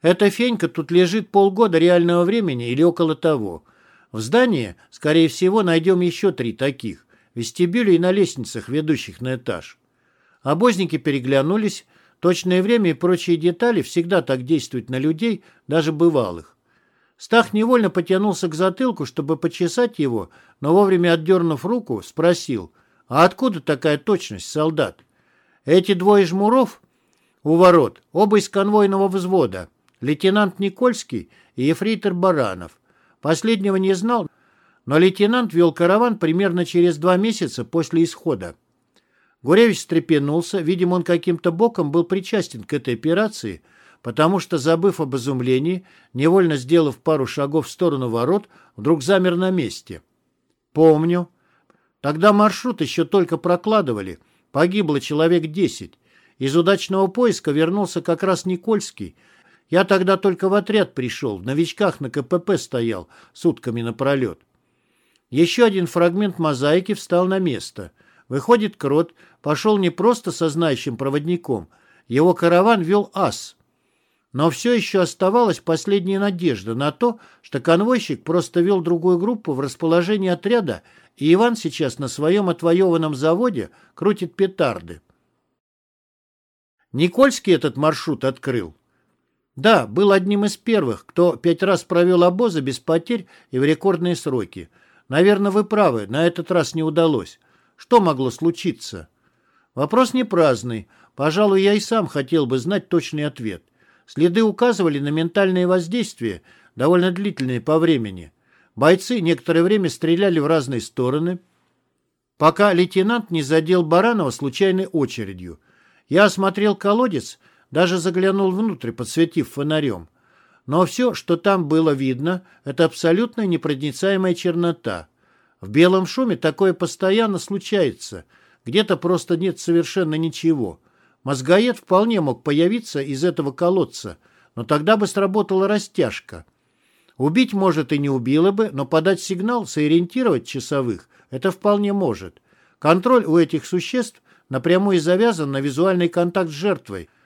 Эта фенька тут лежит полгода реального времени или около того. В здании, скорее всего, найдем еще три таких. Вестибюле и на лестницах, ведущих на этаж. Обозники переглянулись. Точное время и прочие детали всегда так действуют на людей, даже бывалых. Стах невольно потянулся к затылку, чтобы почесать его, но вовремя отдернув руку, спросил, «А откуда такая точность, солдат?» «Эти двое жмуров у ворот, оба из конвойного взвода, лейтенант Никольский и ефрейтор Баранов. Последнего не знал, но лейтенант вел караван примерно через два месяца после исхода. Гуревич встрепенулся, видимо, он каким-то боком был причастен к этой операции, потому что, забыв об изумлении, невольно сделав пару шагов в сторону ворот, вдруг замер на месте. «Помню. Тогда маршрут еще только прокладывали. Погибло человек десять. Из удачного поиска вернулся как раз Никольский — я тогда только в отряд пришел, в новичках на КПП стоял, сутками напролет. Еще один фрагмент мозаики встал на место. Выходит, Крот пошел не просто со знающим проводником. Его караван вел ас. Но все еще оставалась последняя надежда на то, что конвойщик просто вел другую группу в расположение отряда, и Иван сейчас на своем отвоеванном заводе крутит петарды. Никольский этот маршрут открыл. Да, был одним из первых, кто пять раз провел обозы без потерь и в рекордные сроки. Наверное, вы правы, на этот раз не удалось. Что могло случиться? Вопрос не праздный. Пожалуй, я и сам хотел бы знать точный ответ. Следы указывали на ментальное воздействие, довольно длительное по времени. Бойцы некоторое время стреляли в разные стороны, пока лейтенант не задел Баранова случайной очередью. Я осмотрел колодец даже заглянул внутрь, подсветив фонарем. Но все, что там было видно, это абсолютно непроницаемая чернота. В белом шуме такое постоянно случается. Где-то просто нет совершенно ничего. Мозгоед вполне мог появиться из этого колодца, но тогда бы сработала растяжка. Убить, может, и не убило бы, но подать сигнал, сориентировать часовых – это вполне может. Контроль у этих существ напрямую завязан на визуальный контакт с жертвой –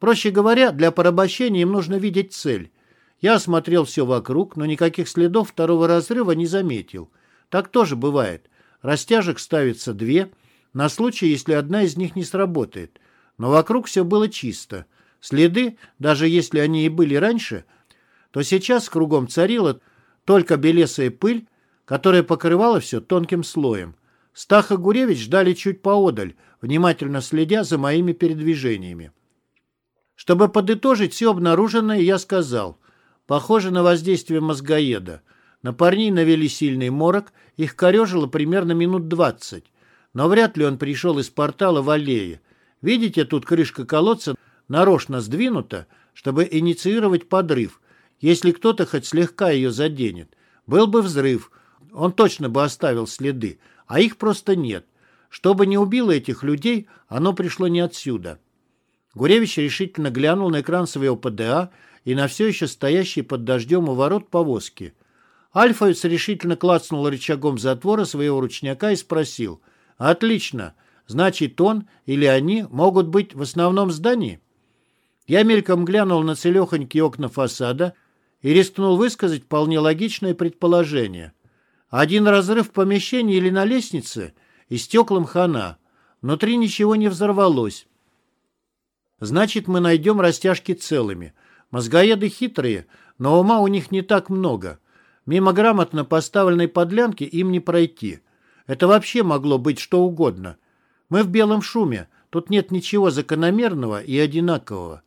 Проще говоря, для порабощения им нужно видеть цель. Я осмотрел все вокруг, но никаких следов второго разрыва не заметил. Так тоже бывает. Растяжек ставится две, на случай, если одна из них не сработает. Но вокруг все было чисто. Следы, даже если они и были раньше, то сейчас кругом царила только белесая пыль, которая покрывала все тонким слоем. Стаха Гуревич ждали чуть поодаль, внимательно следя за моими передвижениями. Чтобы подытожить все обнаруженное, я сказал, похоже на воздействие мозгоеда. На парней навели сильный морок, их корежило примерно минут двадцать. Но вряд ли он пришел из портала в аллее. Видите, тут крышка колодца нарочно сдвинута, чтобы инициировать подрыв, если кто-то хоть слегка ее заденет. Был бы взрыв, он точно бы оставил следы, а их просто нет. Чтобы не убило этих людей, оно пришло не отсюда. Гуревич решительно глянул на экран своего ПДА и на все еще стоящий под дождем у ворот повозки. Альфовец решительно клацнул рычагом затвора своего ручняка и спросил. «Отлично. Значит, он или они могут быть в основном здании?» Я мельком глянул на целехонькие окна фасада и рискнул высказать вполне логичное предположение. Один разрыв в помещении или на лестнице, и стеклам хана. Внутри ничего не взорвалось. Значит, мы найдем растяжки целыми. Мозгоеды хитрые, но ума у них не так много. Мимо грамотно поставленной подлянки им не пройти. Это вообще могло быть что угодно. Мы в белом шуме, тут нет ничего закономерного и одинакового.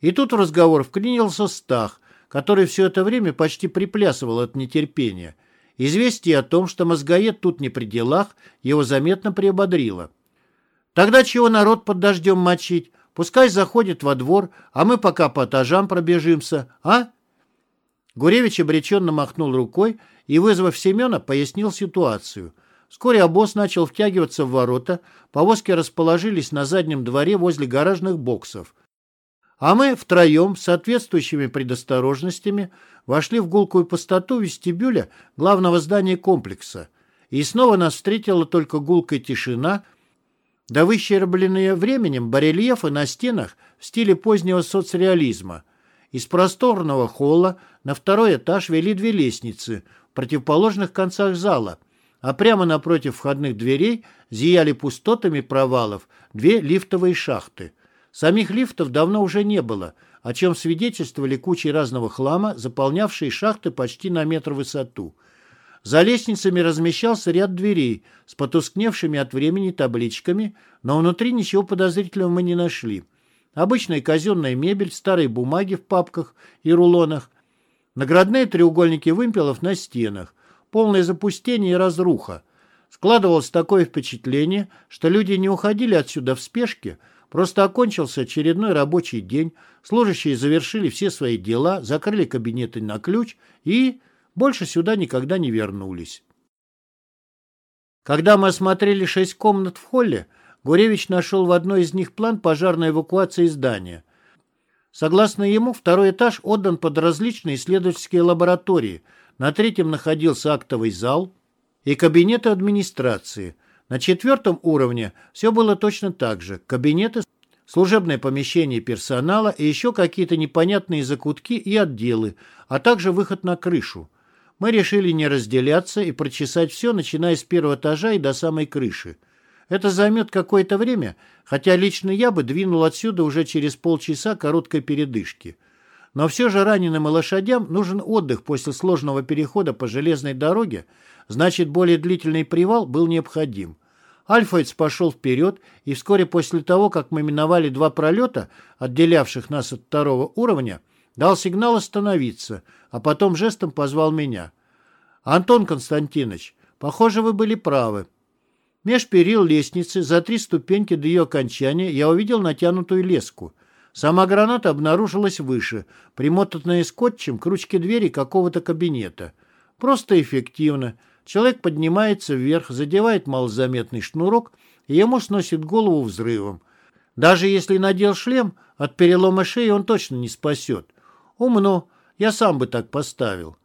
И тут в разговор вклинился Стах, который все это время почти приплясывал от нетерпения. Известие о том, что мозгоед тут не при делах, его заметно приободрило. «Тогда чего народ под дождем мочить? Пускай заходит во двор, а мы пока по этажам пробежимся, а?» Гуревич обреченно махнул рукой и, вызвав Семена, пояснил ситуацию. Вскоре обоз начал втягиваться в ворота, повозки расположились на заднем дворе возле гаражных боксов. А мы втроем, с соответствующими предосторожностями, вошли в гулкую пустоту вестибюля главного здания комплекса. И снова нас встретила только гулкая тишина, да выщербленные временем барельефы на стенах в стиле позднего соцреализма – из просторного холла на второй этаж вели две лестницы в противоположных концах зала, а прямо напротив входных дверей зияли пустотами провалов две лифтовые шахты. Самих лифтов давно уже не было, о чем свидетельствовали кучи разного хлама, заполнявшие шахты почти на метр высоту. За лестницами размещался ряд дверей с потускневшими от времени табличками, но внутри ничего подозрительного мы не нашли. Обычная казенная мебель, старые бумаги в папках и рулонах, наградные треугольники вымпелов на стенах, полное запустение и разруха. Складывалось такое впечатление, что люди не уходили отсюда в спешке, просто окончился очередной рабочий день, служащие завершили все свои дела, закрыли кабинеты на ключ и больше сюда никогда не вернулись. Когда мы осмотрели шесть комнат в холле, Гуревич нашел в одной из них план пожарной эвакуации здания. Согласно ему, второй этаж отдан под различные исследовательские лаборатории. На третьем находился актовый зал и кабинеты администрации. На четвертом уровне все было точно так же. Кабинеты, служебное помещение персонала и еще какие-то непонятные закутки и отделы, а также выход на крышу. Мы решили не разделяться и прочесать все, начиная с первого этажа и до самой крыши. Это займет какое-то время, хотя лично я бы двинул отсюда уже через полчаса короткой передышки. Но все же раненым и лошадям нужен отдых после сложного перехода по железной дороге, значит, более длительный привал был необходим. Альфаец пошел вперед, и вскоре после того, как мы миновали два пролета, отделявших нас от второго уровня, дал сигнал остановиться, а потом жестом позвал меня. «Антон Константинович, похоже, вы были правы. Меж перил лестницы, за три ступеньки до ее окончания, я увидел натянутую леску. Сама граната обнаружилась выше, примотанная скотчем к ручке двери какого-то кабинета. Просто эффективно. Человек поднимается вверх, задевает малозаметный шнурок, и ему сносит голову взрывом. Даже если надел шлем, от перелома шеи он точно не спасет. Умно. Я сам бы так поставил.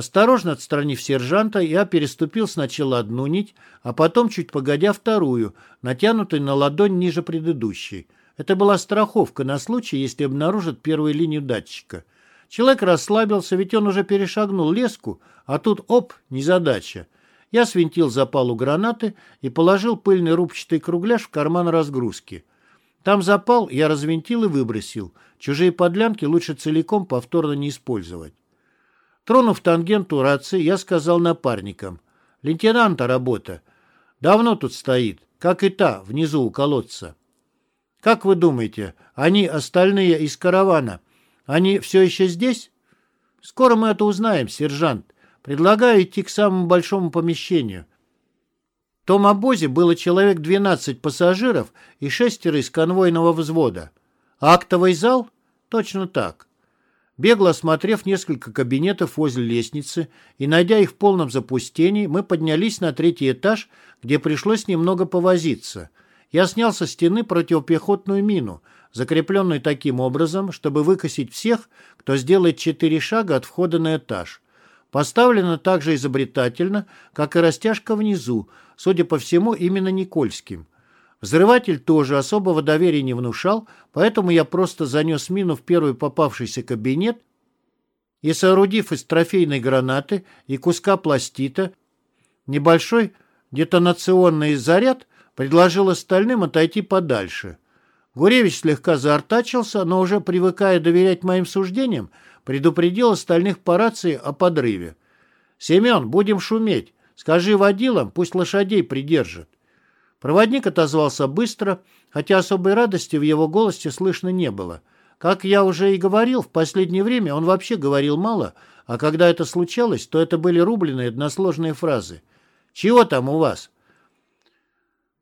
Осторожно отстранив сержанта, я переступил сначала одну нить, а потом, чуть погодя, вторую, натянутую на ладонь ниже предыдущей. Это была страховка на случай, если обнаружат первую линию датчика. Человек расслабился, ведь он уже перешагнул леску, а тут, оп, незадача. Я свинтил запалу гранаты и положил пыльный рубчатый кругляш в карман разгрузки. Там запал я развинтил и выбросил. Чужие подлянки лучше целиком повторно не использовать. Тронув тангенту рации, я сказал напарникам. «Лейтенанта работа. Давно тут стоит, как и та, внизу у колодца». «Как вы думаете, они остальные из каравана? Они все еще здесь?» «Скоро мы это узнаем, сержант. Предлагаю идти к самому большому помещению». В том обозе было человек 12 пассажиров и шестеро из конвойного взвода. актовый зал? Точно так. Бегло осмотрев несколько кабинетов возле лестницы и найдя их в полном запустении, мы поднялись на третий этаж, где пришлось немного повозиться. Я снял со стены противопехотную мину, закрепленную таким образом, чтобы выкосить всех, кто сделает четыре шага от входа на этаж. Поставлена так же изобретательно, как и растяжка внизу, судя по всему, именно Никольским. Взрыватель тоже особого доверия не внушал, поэтому я просто занес мину в первый попавшийся кабинет и, соорудив из трофейной гранаты и куска пластита небольшой детонационный заряд, предложил остальным отойти подальше. Гуревич слегка заортачился, но уже привыкая доверять моим суждениям, предупредил остальных по рации о подрыве. «Семен, будем шуметь. Скажи водилам, пусть лошадей придержат. Проводник отозвался быстро, хотя особой радости в его голосе слышно не было. Как я уже и говорил, в последнее время он вообще говорил мало, а когда это случалось, то это были рубленые односложные фразы. «Чего там у вас?»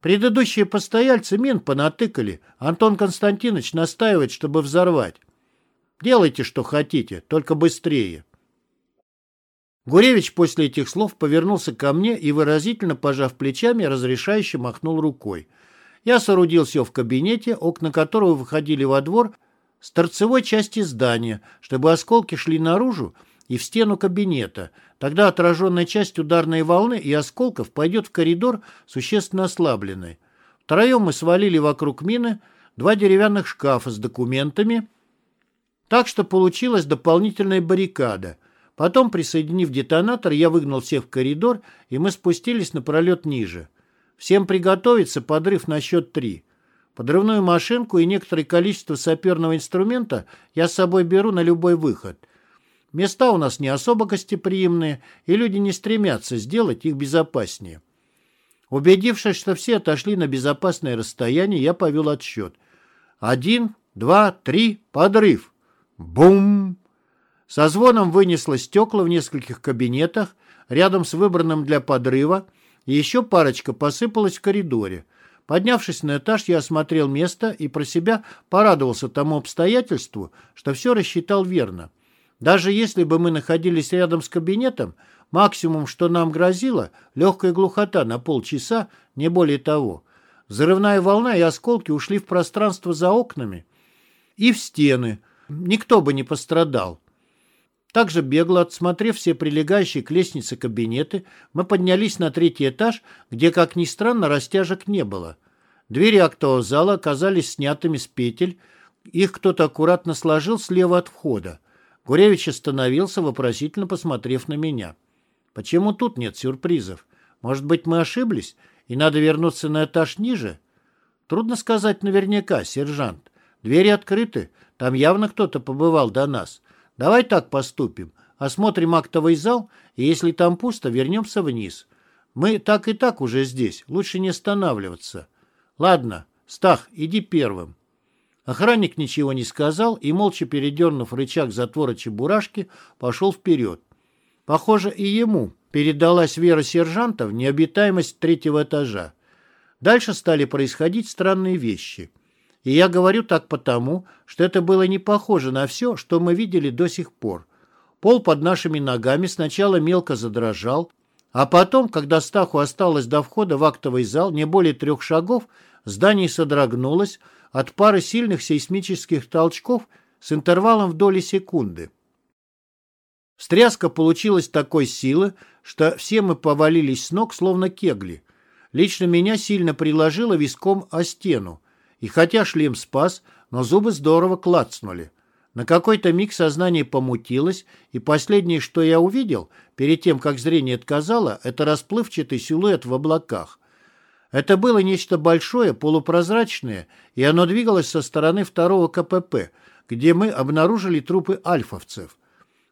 Предыдущие постояльцы мин понатыкали. Антон Константинович настаивает, чтобы взорвать. Делайте, что хотите, только быстрее. Гуревич после этих слов повернулся ко мне и, выразительно пожав плечами, разрешающе махнул рукой. Я соорудил все в кабинете, окна которого выходили во двор с торцевой части здания, чтобы осколки шли наружу и в стену кабинета. Тогда отраженная часть ударной волны и осколков пойдет в коридор существенно ослабленной. Втроем мы свалили вокруг мины два деревянных шкафа с документами, так что получилась дополнительная баррикада – Потом, присоединив детонатор, я выгнал всех в коридор, и мы спустились на пролет ниже. Всем приготовиться, подрыв на счет три. Подрывную машинку и некоторое количество саперного инструмента я с собой беру на любой выход. Места у нас не особо гостеприимные, и люди не стремятся сделать их безопаснее. Убедившись, что все отошли на безопасное расстояние, я повел отсчет. Один, два, три, подрыв. Бум! Со звоном вынесло стекла в нескольких кабинетах, рядом с выбранным для подрыва, и еще парочка посыпалась в коридоре. Поднявшись на этаж, я осмотрел место и про себя порадовался тому обстоятельству, что все рассчитал верно. Даже если бы мы находились рядом с кабинетом, максимум, что нам грозило, легкая глухота на полчаса, не более того. Взрывная волна и осколки ушли в пространство за окнами и в стены. Никто бы не пострадал. Также бегло отсмотрев все прилегающие к лестнице кабинеты, мы поднялись на третий этаж, где, как ни странно, растяжек не было. Двери актового зала оказались снятыми с петель, их кто-то аккуратно сложил слева от входа. Гуревич остановился, вопросительно посмотрев на меня. «Почему тут нет сюрпризов? Может быть, мы ошиблись, и надо вернуться на этаж ниже?» «Трудно сказать наверняка, сержант. Двери открыты, там явно кто-то побывал до нас». Давай так поступим. Осмотрим актовый зал, и если там пусто, вернемся вниз. Мы так и так уже здесь, лучше не останавливаться. Ладно, Стах, иди первым. Охранник ничего не сказал и, молча передернув рычаг затвора чебурашки, пошел вперед. Похоже, и ему передалась вера сержанта в необитаемость третьего этажа. Дальше стали происходить странные вещи. И я говорю так потому, что это было не похоже на все, что мы видели до сих пор. Пол под нашими ногами сначала мелко задрожал, а потом, когда Стаху осталось до входа в актовый зал не более трех шагов, здание содрогнулось от пары сильных сейсмических толчков с интервалом в доли секунды. Встряска получилась такой силы, что все мы повалились с ног, словно кегли. Лично меня сильно приложило виском о стену. И хотя шлем спас, но зубы здорово клацнули. На какой-то миг сознание помутилось, и последнее, что я увидел, перед тем, как зрение отказало, это расплывчатый силуэт в облаках. Это было нечто большое, полупрозрачное, и оно двигалось со стороны второго КПП, где мы обнаружили трупы альфовцев.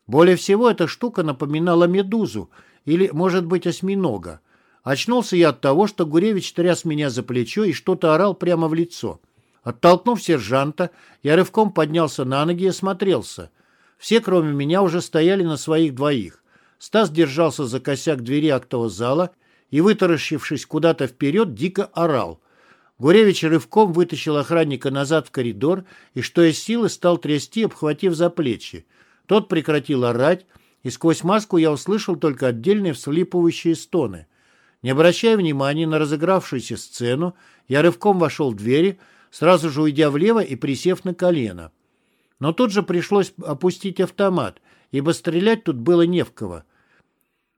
Более всего эта штука напоминала медузу или, может быть, осьминога. Очнулся я от того, что Гуревич тряс меня за плечо и что-то орал прямо в лицо. Оттолкнув сержанта, я рывком поднялся на ноги и осмотрелся. Все, кроме меня, уже стояли на своих двоих. Стас держался за косяк двери актового зала и, вытаращившись куда-то вперед, дико орал. Гуревич рывком вытащил охранника назад в коридор и, что из силы, стал трясти, обхватив за плечи. Тот прекратил орать, и сквозь маску я услышал только отдельные вслипывающие стоны. Не обращая внимания на разыгравшуюся сцену, я рывком вошел в двери, сразу же уйдя влево и присев на колено. Но тут же пришлось опустить автомат, ибо стрелять тут было не в кого.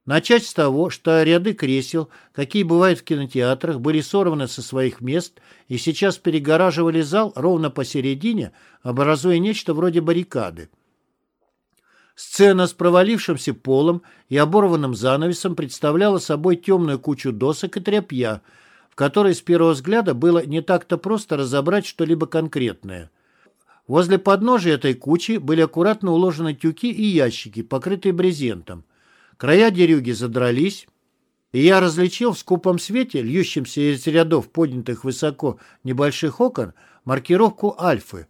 Начать с того, что ряды кресел, какие бывают в кинотеатрах, были сорваны со своих мест и сейчас перегораживали зал ровно посередине, образуя нечто вроде баррикады. Сцена с провалившимся полом и оборванным занавесом представляла собой темную кучу досок и тряпья, в которой с первого взгляда было не так-то просто разобрать что-либо конкретное. Возле подножия этой кучи были аккуратно уложены тюки и ящики, покрытые брезентом. Края дерюги задрались, и я различил в скупом свете, льющемся из рядов поднятых высоко небольших окон, маркировку «Альфы».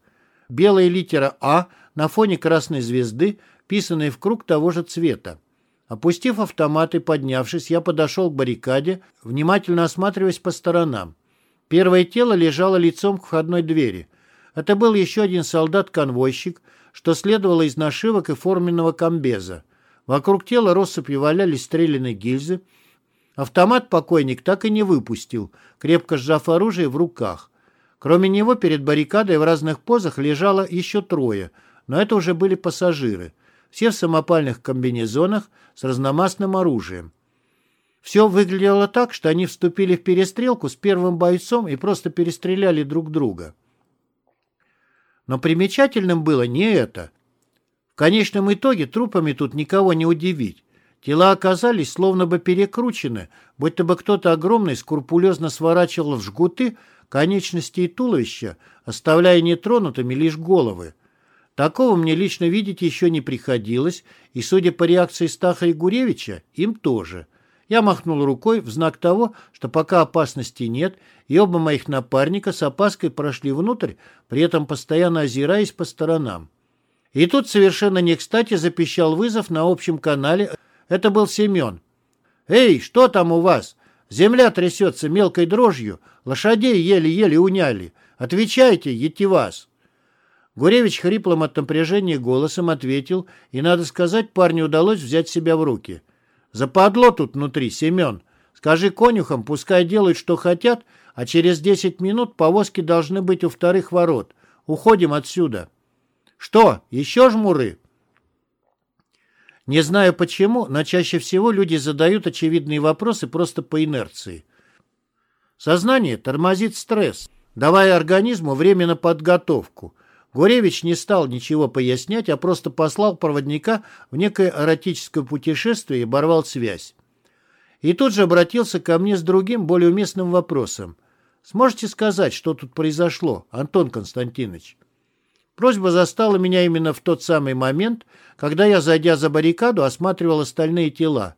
Белая литера «А» на фоне красной звезды, писанной в круг того же цвета. Опустив автомат и поднявшись, я подошел к баррикаде, внимательно осматриваясь по сторонам. Первое тело лежало лицом к входной двери. Это был еще один солдат-конвойщик, что следовало из нашивок и форменного комбеза. Вокруг тела россыпью валялись стрелянные гильзы. Автомат покойник так и не выпустил, крепко сжав оружие в руках. Кроме него перед баррикадой в разных позах лежало еще трое, но это уже были пассажиры. Все в самопальных комбинезонах с разномастным оружием. Все выглядело так, что они вступили в перестрелку с первым бойцом и просто перестреляли друг друга. Но примечательным было не это. В конечном итоге трупами тут никого не удивить. Тела оказались словно бы перекручены, будто бы кто-то огромный скрупулезно сворачивал в жгуты конечности и туловища, оставляя нетронутыми лишь головы. Такого мне лично видеть еще не приходилось, и, судя по реакции Стаха и Гуревича, им тоже. Я махнул рукой в знак того, что пока опасности нет, и оба моих напарника с опаской прошли внутрь, при этом постоянно озираясь по сторонам. И тут совершенно не кстати запищал вызов на общем канале. Это был Семен. «Эй, что там у вас? Земля трясется мелкой дрожью, лошадей еле-еле уняли. Отвечайте, вас. Гуревич хриплым от напряжения голосом ответил, и, надо сказать, парню удалось взять себя в руки. «Западло тут внутри, Семен. Скажи конюхам, пускай делают, что хотят, а через десять минут повозки должны быть у вторых ворот. Уходим отсюда». «Что, еще жмуры?» Не знаю почему, но чаще всего люди задают очевидные вопросы просто по инерции. Сознание тормозит стресс, давая организму время на подготовку. Гуревич не стал ничего пояснять, а просто послал проводника в некое эротическое путешествие и оборвал связь. И тут же обратился ко мне с другим, более уместным вопросом. «Сможете сказать, что тут произошло, Антон Константинович?» Просьба застала меня именно в тот самый момент, когда я, зайдя за баррикаду, осматривал остальные тела.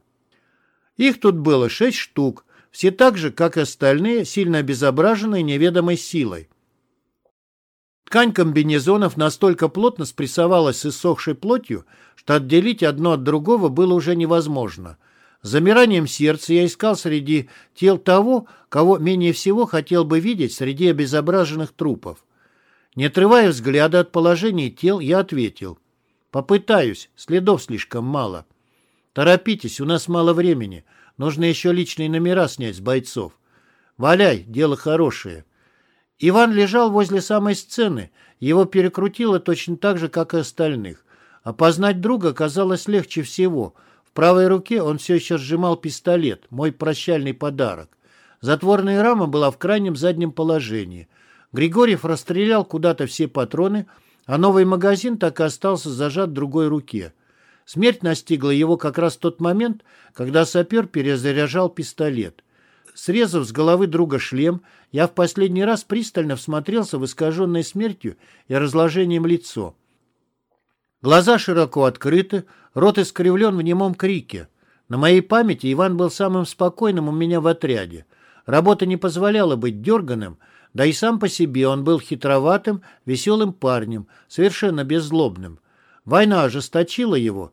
Их тут было шесть штук, все так же, как и остальные, сильно обезображенные неведомой силой. Ткань комбинезонов настолько плотно спрессовалась с иссохшей плотью, что отделить одно от другого было уже невозможно. С замиранием сердца я искал среди тел того, кого менее всего хотел бы видеть среди обезображенных трупов. Не отрывая взгляда от положения тел, я ответил. «Попытаюсь, следов слишком мало. Торопитесь, у нас мало времени. Нужно еще личные номера снять с бойцов. Валяй, дело хорошее». Иван лежал возле самой сцены. Его перекрутило точно так же, как и остальных. Опознать друга казалось легче всего. В правой руке он все еще сжимал пистолет, мой прощальный подарок. Затворная рама была в крайнем заднем положении – Григорьев расстрелял куда-то все патроны, а новый магазин так и остался зажат в другой руке. Смерть настигла его как раз в тот момент, когда сапер перезаряжал пистолет. Срезав с головы друга шлем, я в последний раз пристально всмотрелся в искаженное смертью и разложением лицо. Глаза широко открыты, рот искривлен в немом крике. На моей памяти Иван был самым спокойным у меня в отряде. Работа не позволяла быть дерганым, да и сам по себе он был хитроватым, веселым парнем, совершенно беззлобным. Война ожесточила его.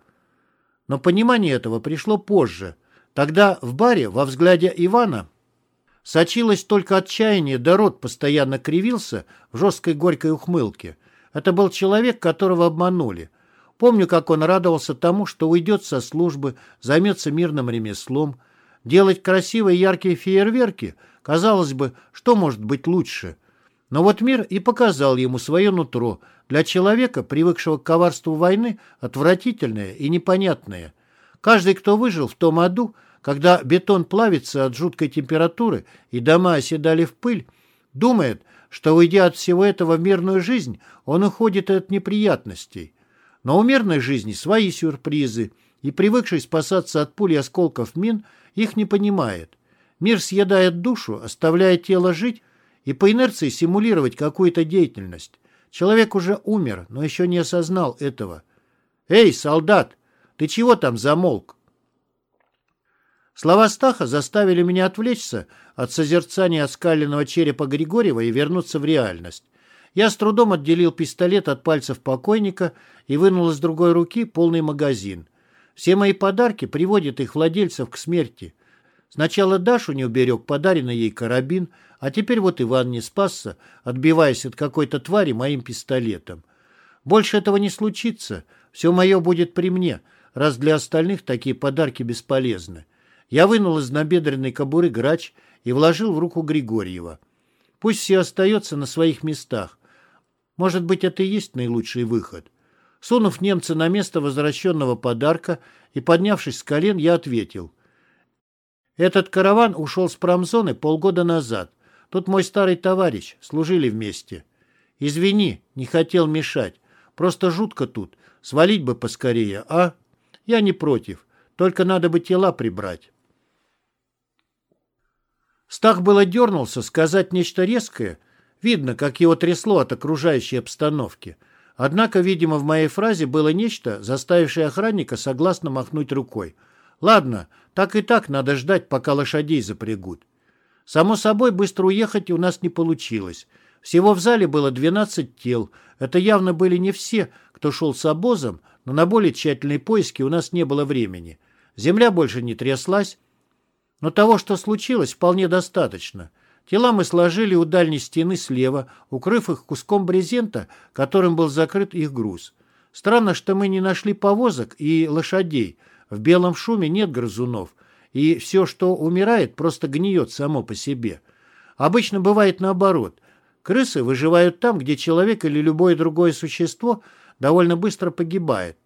Но понимание этого пришло позже. Тогда в баре во взгляде Ивана сочилось только отчаяние, да рот постоянно кривился в жесткой горькой ухмылке. Это был человек, которого обманули. Помню, как он радовался тому, что уйдет со службы, займется мирным ремеслом. Делать красивые яркие фейерверки – Казалось бы, что может быть лучше? Но вот мир и показал ему свое нутро, для человека, привыкшего к коварству войны, отвратительное и непонятное. Каждый, кто выжил в том аду, когда бетон плавится от жуткой температуры и дома оседали в пыль, думает, что, уйдя от всего этого в мирную жизнь, он уходит от неприятностей. Но у мирной жизни свои сюрпризы, и привыкший спасаться от пули осколков мин их не понимает. Мир съедает душу, оставляя тело жить и по инерции симулировать какую-то деятельность. Человек уже умер, но еще не осознал этого. «Эй, солдат, ты чего там замолк?» Слова Стаха заставили меня отвлечься от созерцания оскаленного черепа Григорьева и вернуться в реальность. Я с трудом отделил пистолет от пальцев покойника и вынул из другой руки полный магазин. Все мои подарки приводят их владельцев к смерти. Сначала Дашу не уберег подаренный ей карабин, а теперь вот Иван не спасся, отбиваясь от какой-то твари моим пистолетом. Больше этого не случится. Все мое будет при мне, раз для остальных такие подарки бесполезны. Я вынул из набедренной кобуры грач и вложил в руку Григорьева. Пусть все остается на своих местах. Может быть, это и есть наилучший выход. Сунув немца на место возвращенного подарка и поднявшись с колен, я ответил. Этот караван ушел с промзоны полгода назад. Тут мой старый товарищ, служили вместе. Извини, не хотел мешать. Просто жутко тут. Свалить бы поскорее, а? Я не против. Только надо бы тела прибрать. Стах было дернулся сказать нечто резкое. Видно, как его трясло от окружающей обстановки. Однако, видимо, в моей фразе было нечто, заставившее охранника согласно махнуть рукой. Ладно, так и так надо ждать, пока лошадей запрягут. Само собой, быстро уехать у нас не получилось. Всего в зале было 12 тел. Это явно были не все, кто шел с обозом, но на более тщательные поиски у нас не было времени. Земля больше не тряслась, но того, что случилось, вполне достаточно. Тела мы сложили у дальней стены слева, укрыв их куском брезента, которым был закрыт их груз. Странно, что мы не нашли повозок и лошадей. В белом шуме нет грызунов, и все, что умирает, просто гниет само по себе. Обычно бывает наоборот. Крысы выживают там, где человек или любое другое существо довольно быстро погибает.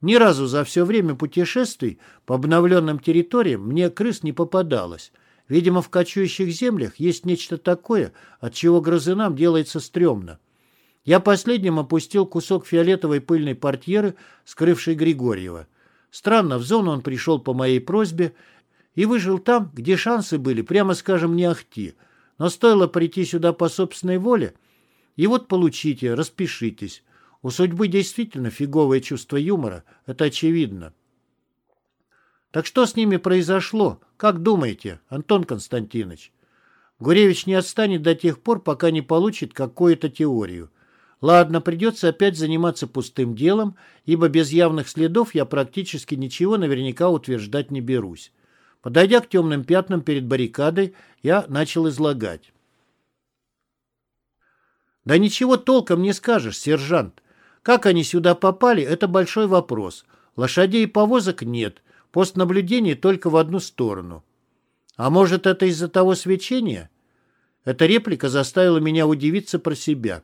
Ни разу за все время путешествий по обновленным территориям мне крыс не попадалось. Видимо, в кочующих землях есть нечто такое, от чего грызынам делается стрёмно. Я последним опустил кусок фиолетовой пыльной портьеры, скрывшей Григорьева. Странно, в зону он пришел по моей просьбе и выжил там, где шансы были, прямо скажем, не ахти. Но стоило прийти сюда по собственной воле, и вот получите, распишитесь. У судьбы действительно фиговое чувство юмора, это очевидно. Так что с ними произошло? Как думаете, Антон Константинович? Гуревич не отстанет до тех пор, пока не получит какую-то теорию. Ладно, придется опять заниматься пустым делом, ибо без явных следов я практически ничего наверняка утверждать не берусь. Подойдя к темным пятнам перед баррикадой, я начал излагать. «Да ничего толком не скажешь, сержант. Как они сюда попали, это большой вопрос. Лошадей и повозок нет, пост наблюдения только в одну сторону. А может, это из-за того свечения? Эта реплика заставила меня удивиться про себя.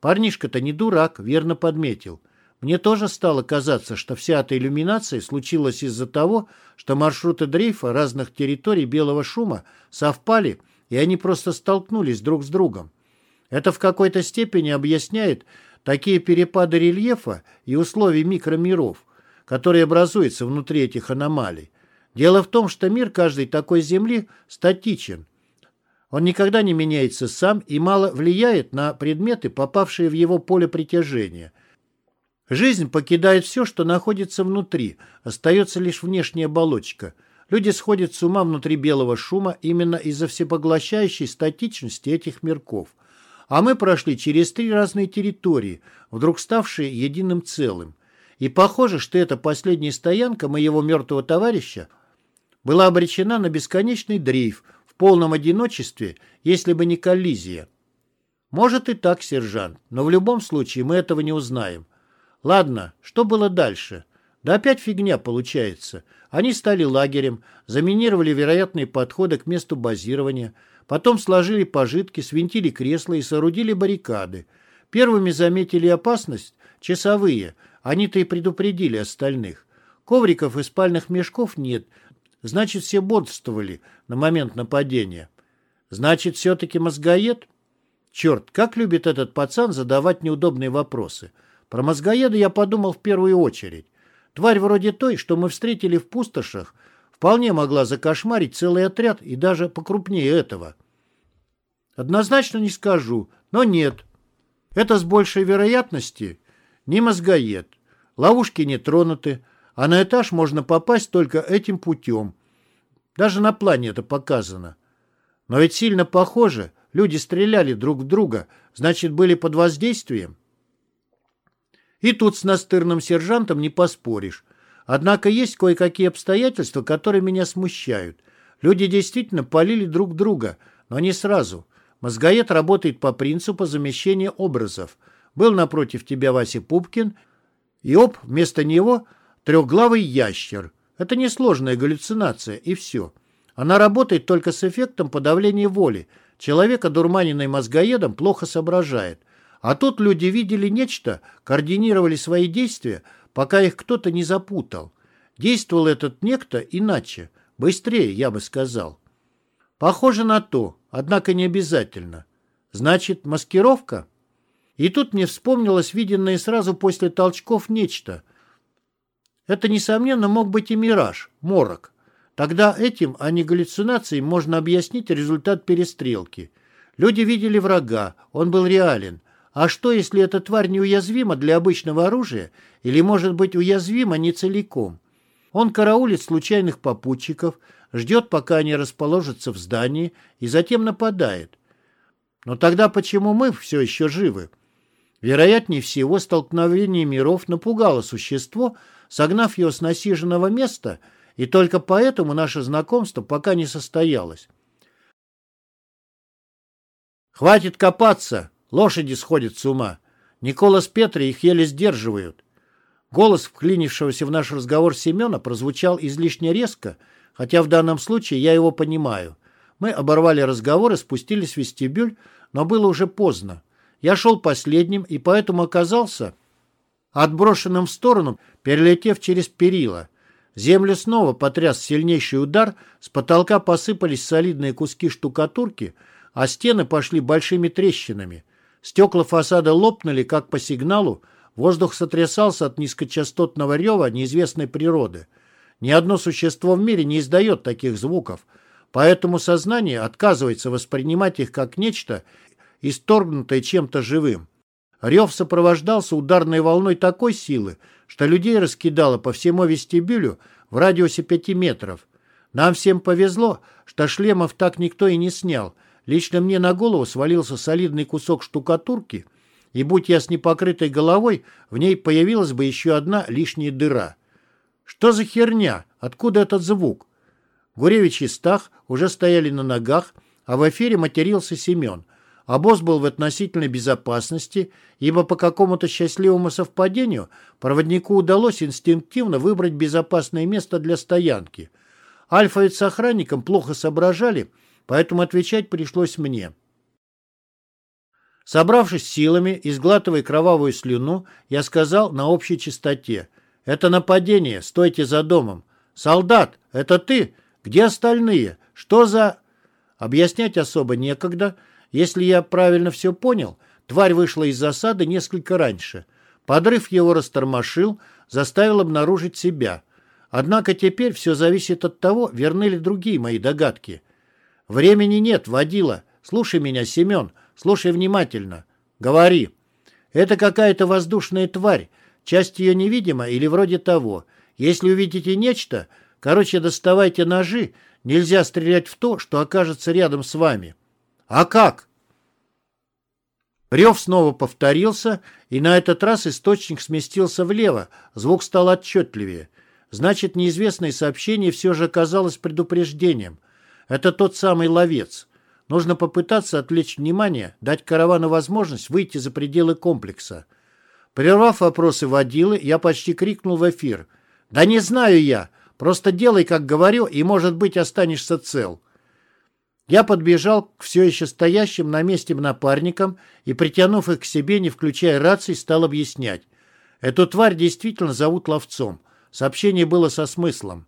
Парнишка-то не дурак, верно подметил. Мне тоже стало казаться, что вся эта иллюминация случилась из-за того, что маршруты дрейфа разных территорий белого шума совпали, и они просто столкнулись друг с другом. Это в какой-то степени объясняет Такие перепады рельефа и условий микромиров, которые образуются внутри этих аномалий. Дело в том, что мир каждой такой Земли статичен. Он никогда не меняется сам и мало влияет на предметы, попавшие в его поле притяжения. Жизнь покидает все, что находится внутри, остается лишь внешняя оболочка. Люди сходят с ума внутри белого шума именно из-за всепоглощающей статичности этих мирков – а мы прошли через три разные территории, вдруг ставшие единым целым. И похоже, что эта последняя стоянка моего мертвого товарища была обречена на бесконечный дрейф в полном одиночестве, если бы не коллизия. Может и так, сержант, но в любом случае мы этого не узнаем. Ладно, что было дальше? Да опять фигня получается. Они стали лагерем, заминировали вероятные подходы к месту базирования, Потом сложили пожитки, свинтили кресла и соорудили баррикады. Первыми заметили опасность часовые. Они-то и предупредили остальных. Ковриков и спальных мешков нет. Значит, все бодрствовали на момент нападения. Значит, все-таки мозгоед? Черт, как любит этот пацан задавать неудобные вопросы. Про мозгоеда я подумал в первую очередь. Тварь вроде той, что мы встретили в пустошах, вполне могла закошмарить целый отряд и даже покрупнее этого. Однозначно не скажу, но нет. Это с большей вероятности не мозгоед. Ловушки не тронуты, а на этаж можно попасть только этим путем. Даже на плане это показано. Но ведь сильно похоже. Люди стреляли друг в друга. Значит, были под воздействием. И тут с настырным сержантом не поспоришь. Однако есть кое-какие обстоятельства, которые меня смущают. Люди действительно полили друг друга, но не сразу. Мозгоед работает по принципу замещения образов. Был напротив тебя Вася Пупкин, и оп, вместо него трехглавый ящер. Это несложная галлюцинация, и все. Она работает только с эффектом подавления воли. Человек, одурманенный мозгоедом, плохо соображает. А тут люди видели нечто, координировали свои действия, пока их кто-то не запутал. Действовал этот некто иначе, быстрее, я бы сказал. Похоже на то, однако не обязательно. Значит, маскировка? И тут мне вспомнилось виденное сразу после толчков нечто. Это, несомненно, мог быть и мираж, морок. Тогда этим, а не галлюцинацией, можно объяснить результат перестрелки. Люди видели врага, он был реален. А что, если эта тварь неуязвима для обычного оружия или, может быть, уязвима не целиком? Он караулит случайных попутчиков, ждет, пока они расположатся в здании, и затем нападает. Но тогда почему мы все еще живы? Вероятнее всего, столкновение миров напугало существо, согнав его с насиженного места, и только поэтому наше знакомство пока не состоялось. «Хватит копаться!» Лошади сходят с ума. Никола с Петрой их еле сдерживают. Голос вклинившегося в наш разговор Семена прозвучал излишне резко, хотя в данном случае я его понимаю. Мы оборвали разговор и спустились в вестибюль, но было уже поздно. Я шел последним и поэтому оказался отброшенным в сторону, перелетев через перила. Землю снова потряс сильнейший удар, с потолка посыпались солидные куски штукатурки, а стены пошли большими трещинами. Стекла фасада лопнули, как по сигналу, воздух сотрясался от низкочастотного рева неизвестной природы. Ни одно существо в мире не издает таких звуков, поэтому сознание отказывается воспринимать их как нечто, исторгнутое чем-то живым. Рев сопровождался ударной волной такой силы, что людей раскидало по всему вестибюлю в радиусе пяти метров. Нам всем повезло, что шлемов так никто и не снял — Лично мне на голову свалился солидный кусок штукатурки, и будь я с непокрытой головой, в ней появилась бы еще одна лишняя дыра. Что за херня? Откуда этот звук? Гуревич и Стах уже стояли на ногах, а в эфире матерился Семен. Босс был в относительной безопасности, ибо по какому-то счастливому совпадению проводнику удалось инстинктивно выбрать безопасное место для стоянки. Альфа ведь с охранником плохо соображали, поэтому отвечать пришлось мне. Собравшись силами и сглатывая кровавую слюну, я сказал на общей чистоте. «Это нападение, стойте за домом». «Солдат, это ты? Где остальные? Что за...» Объяснять особо некогда. Если я правильно все понял, тварь вышла из засады несколько раньше. Подрыв его растормошил, заставил обнаружить себя. Однако теперь все зависит от того, верны ли другие мои догадки. Времени нет, водила. Слушай меня, Семен, слушай внимательно. Говори. Это какая-то воздушная тварь. Часть ее невидима или вроде того. Если увидите нечто, короче, доставайте ножи. Нельзя стрелять в то, что окажется рядом с вами. А как? Рев снова повторился, и на этот раз источник сместился влево, звук стал отчетливее. Значит, неизвестное сообщение все же оказалось предупреждением. Это тот самый ловец. Нужно попытаться отвлечь внимание, дать каравану возможность выйти за пределы комплекса. Прервав вопросы водилы, я почти крикнул в эфир. «Да не знаю я! Просто делай, как говорю, и, может быть, останешься цел». Я подбежал к все еще стоящим на месте напарникам и, притянув их к себе, не включая рации, стал объяснять. Эту тварь действительно зовут ловцом. Сообщение было со смыслом.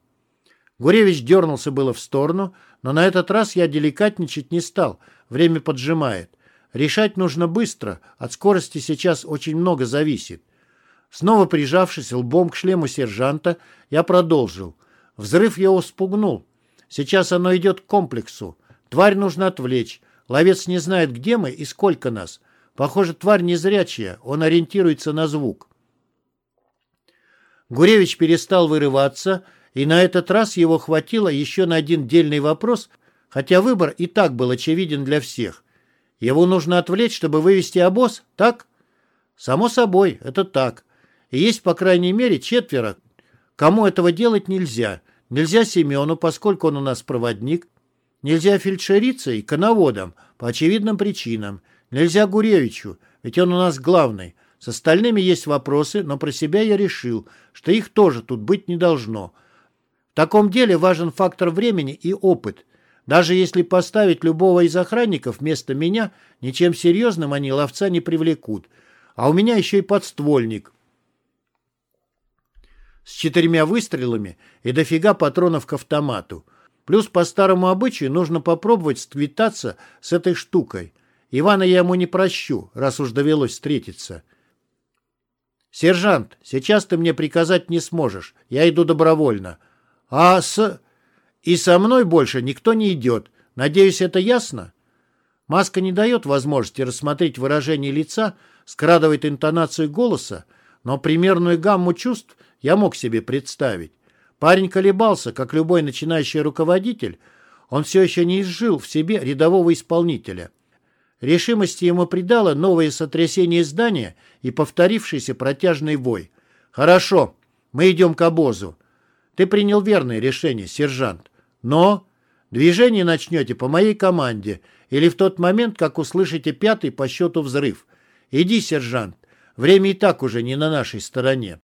Гуревич дернулся было в сторону, но на этот раз я деликатничать не стал, время поджимает. Решать нужно быстро, от скорости сейчас очень много зависит. Снова прижавшись лбом к шлему сержанта, я продолжил. Взрыв его спугнул. Сейчас оно идет к комплексу. Тварь нужно отвлечь. Ловец не знает, где мы и сколько нас. Похоже, тварь незрячая, он ориентируется на звук. Гуревич перестал вырываться и на этот раз его хватило еще на один дельный вопрос, хотя выбор и так был очевиден для всех. Его нужно отвлечь, чтобы вывести обоз, так? Само собой, это так. И есть, по крайней мере, четверо, кому этого делать нельзя. Нельзя Семену, поскольку он у нас проводник. Нельзя фельдшерице и коноводам, по очевидным причинам. Нельзя Гуревичу, ведь он у нас главный. С остальными есть вопросы, но про себя я решил, что их тоже тут быть не должно. В таком деле важен фактор времени и опыт. Даже если поставить любого из охранников вместо меня, ничем серьезным они ловца не привлекут. А у меня еще и подствольник. С четырьмя выстрелами и дофига патронов к автомату. Плюс по старому обычаю нужно попробовать сквитаться с этой штукой. Ивана я ему не прощу, раз уж довелось встретиться. «Сержант, сейчас ты мне приказать не сможешь. Я иду добровольно. А с... И со мной больше никто не идет. Надеюсь, это ясно?» Маска не дает возможности рассмотреть выражение лица, скрадывает интонацию голоса, но примерную гамму чувств я мог себе представить. Парень колебался, как любой начинающий руководитель. Он все еще не изжил в себе рядового исполнителя. Решимости ему придало новое сотрясение здания и повторившийся протяжный вой. «Хорошо, мы идем к обозу. Ты принял верное решение, сержант. Но движение начнете по моей команде или в тот момент, как услышите пятый по счету взрыв. Иди, сержант, время и так уже не на нашей стороне».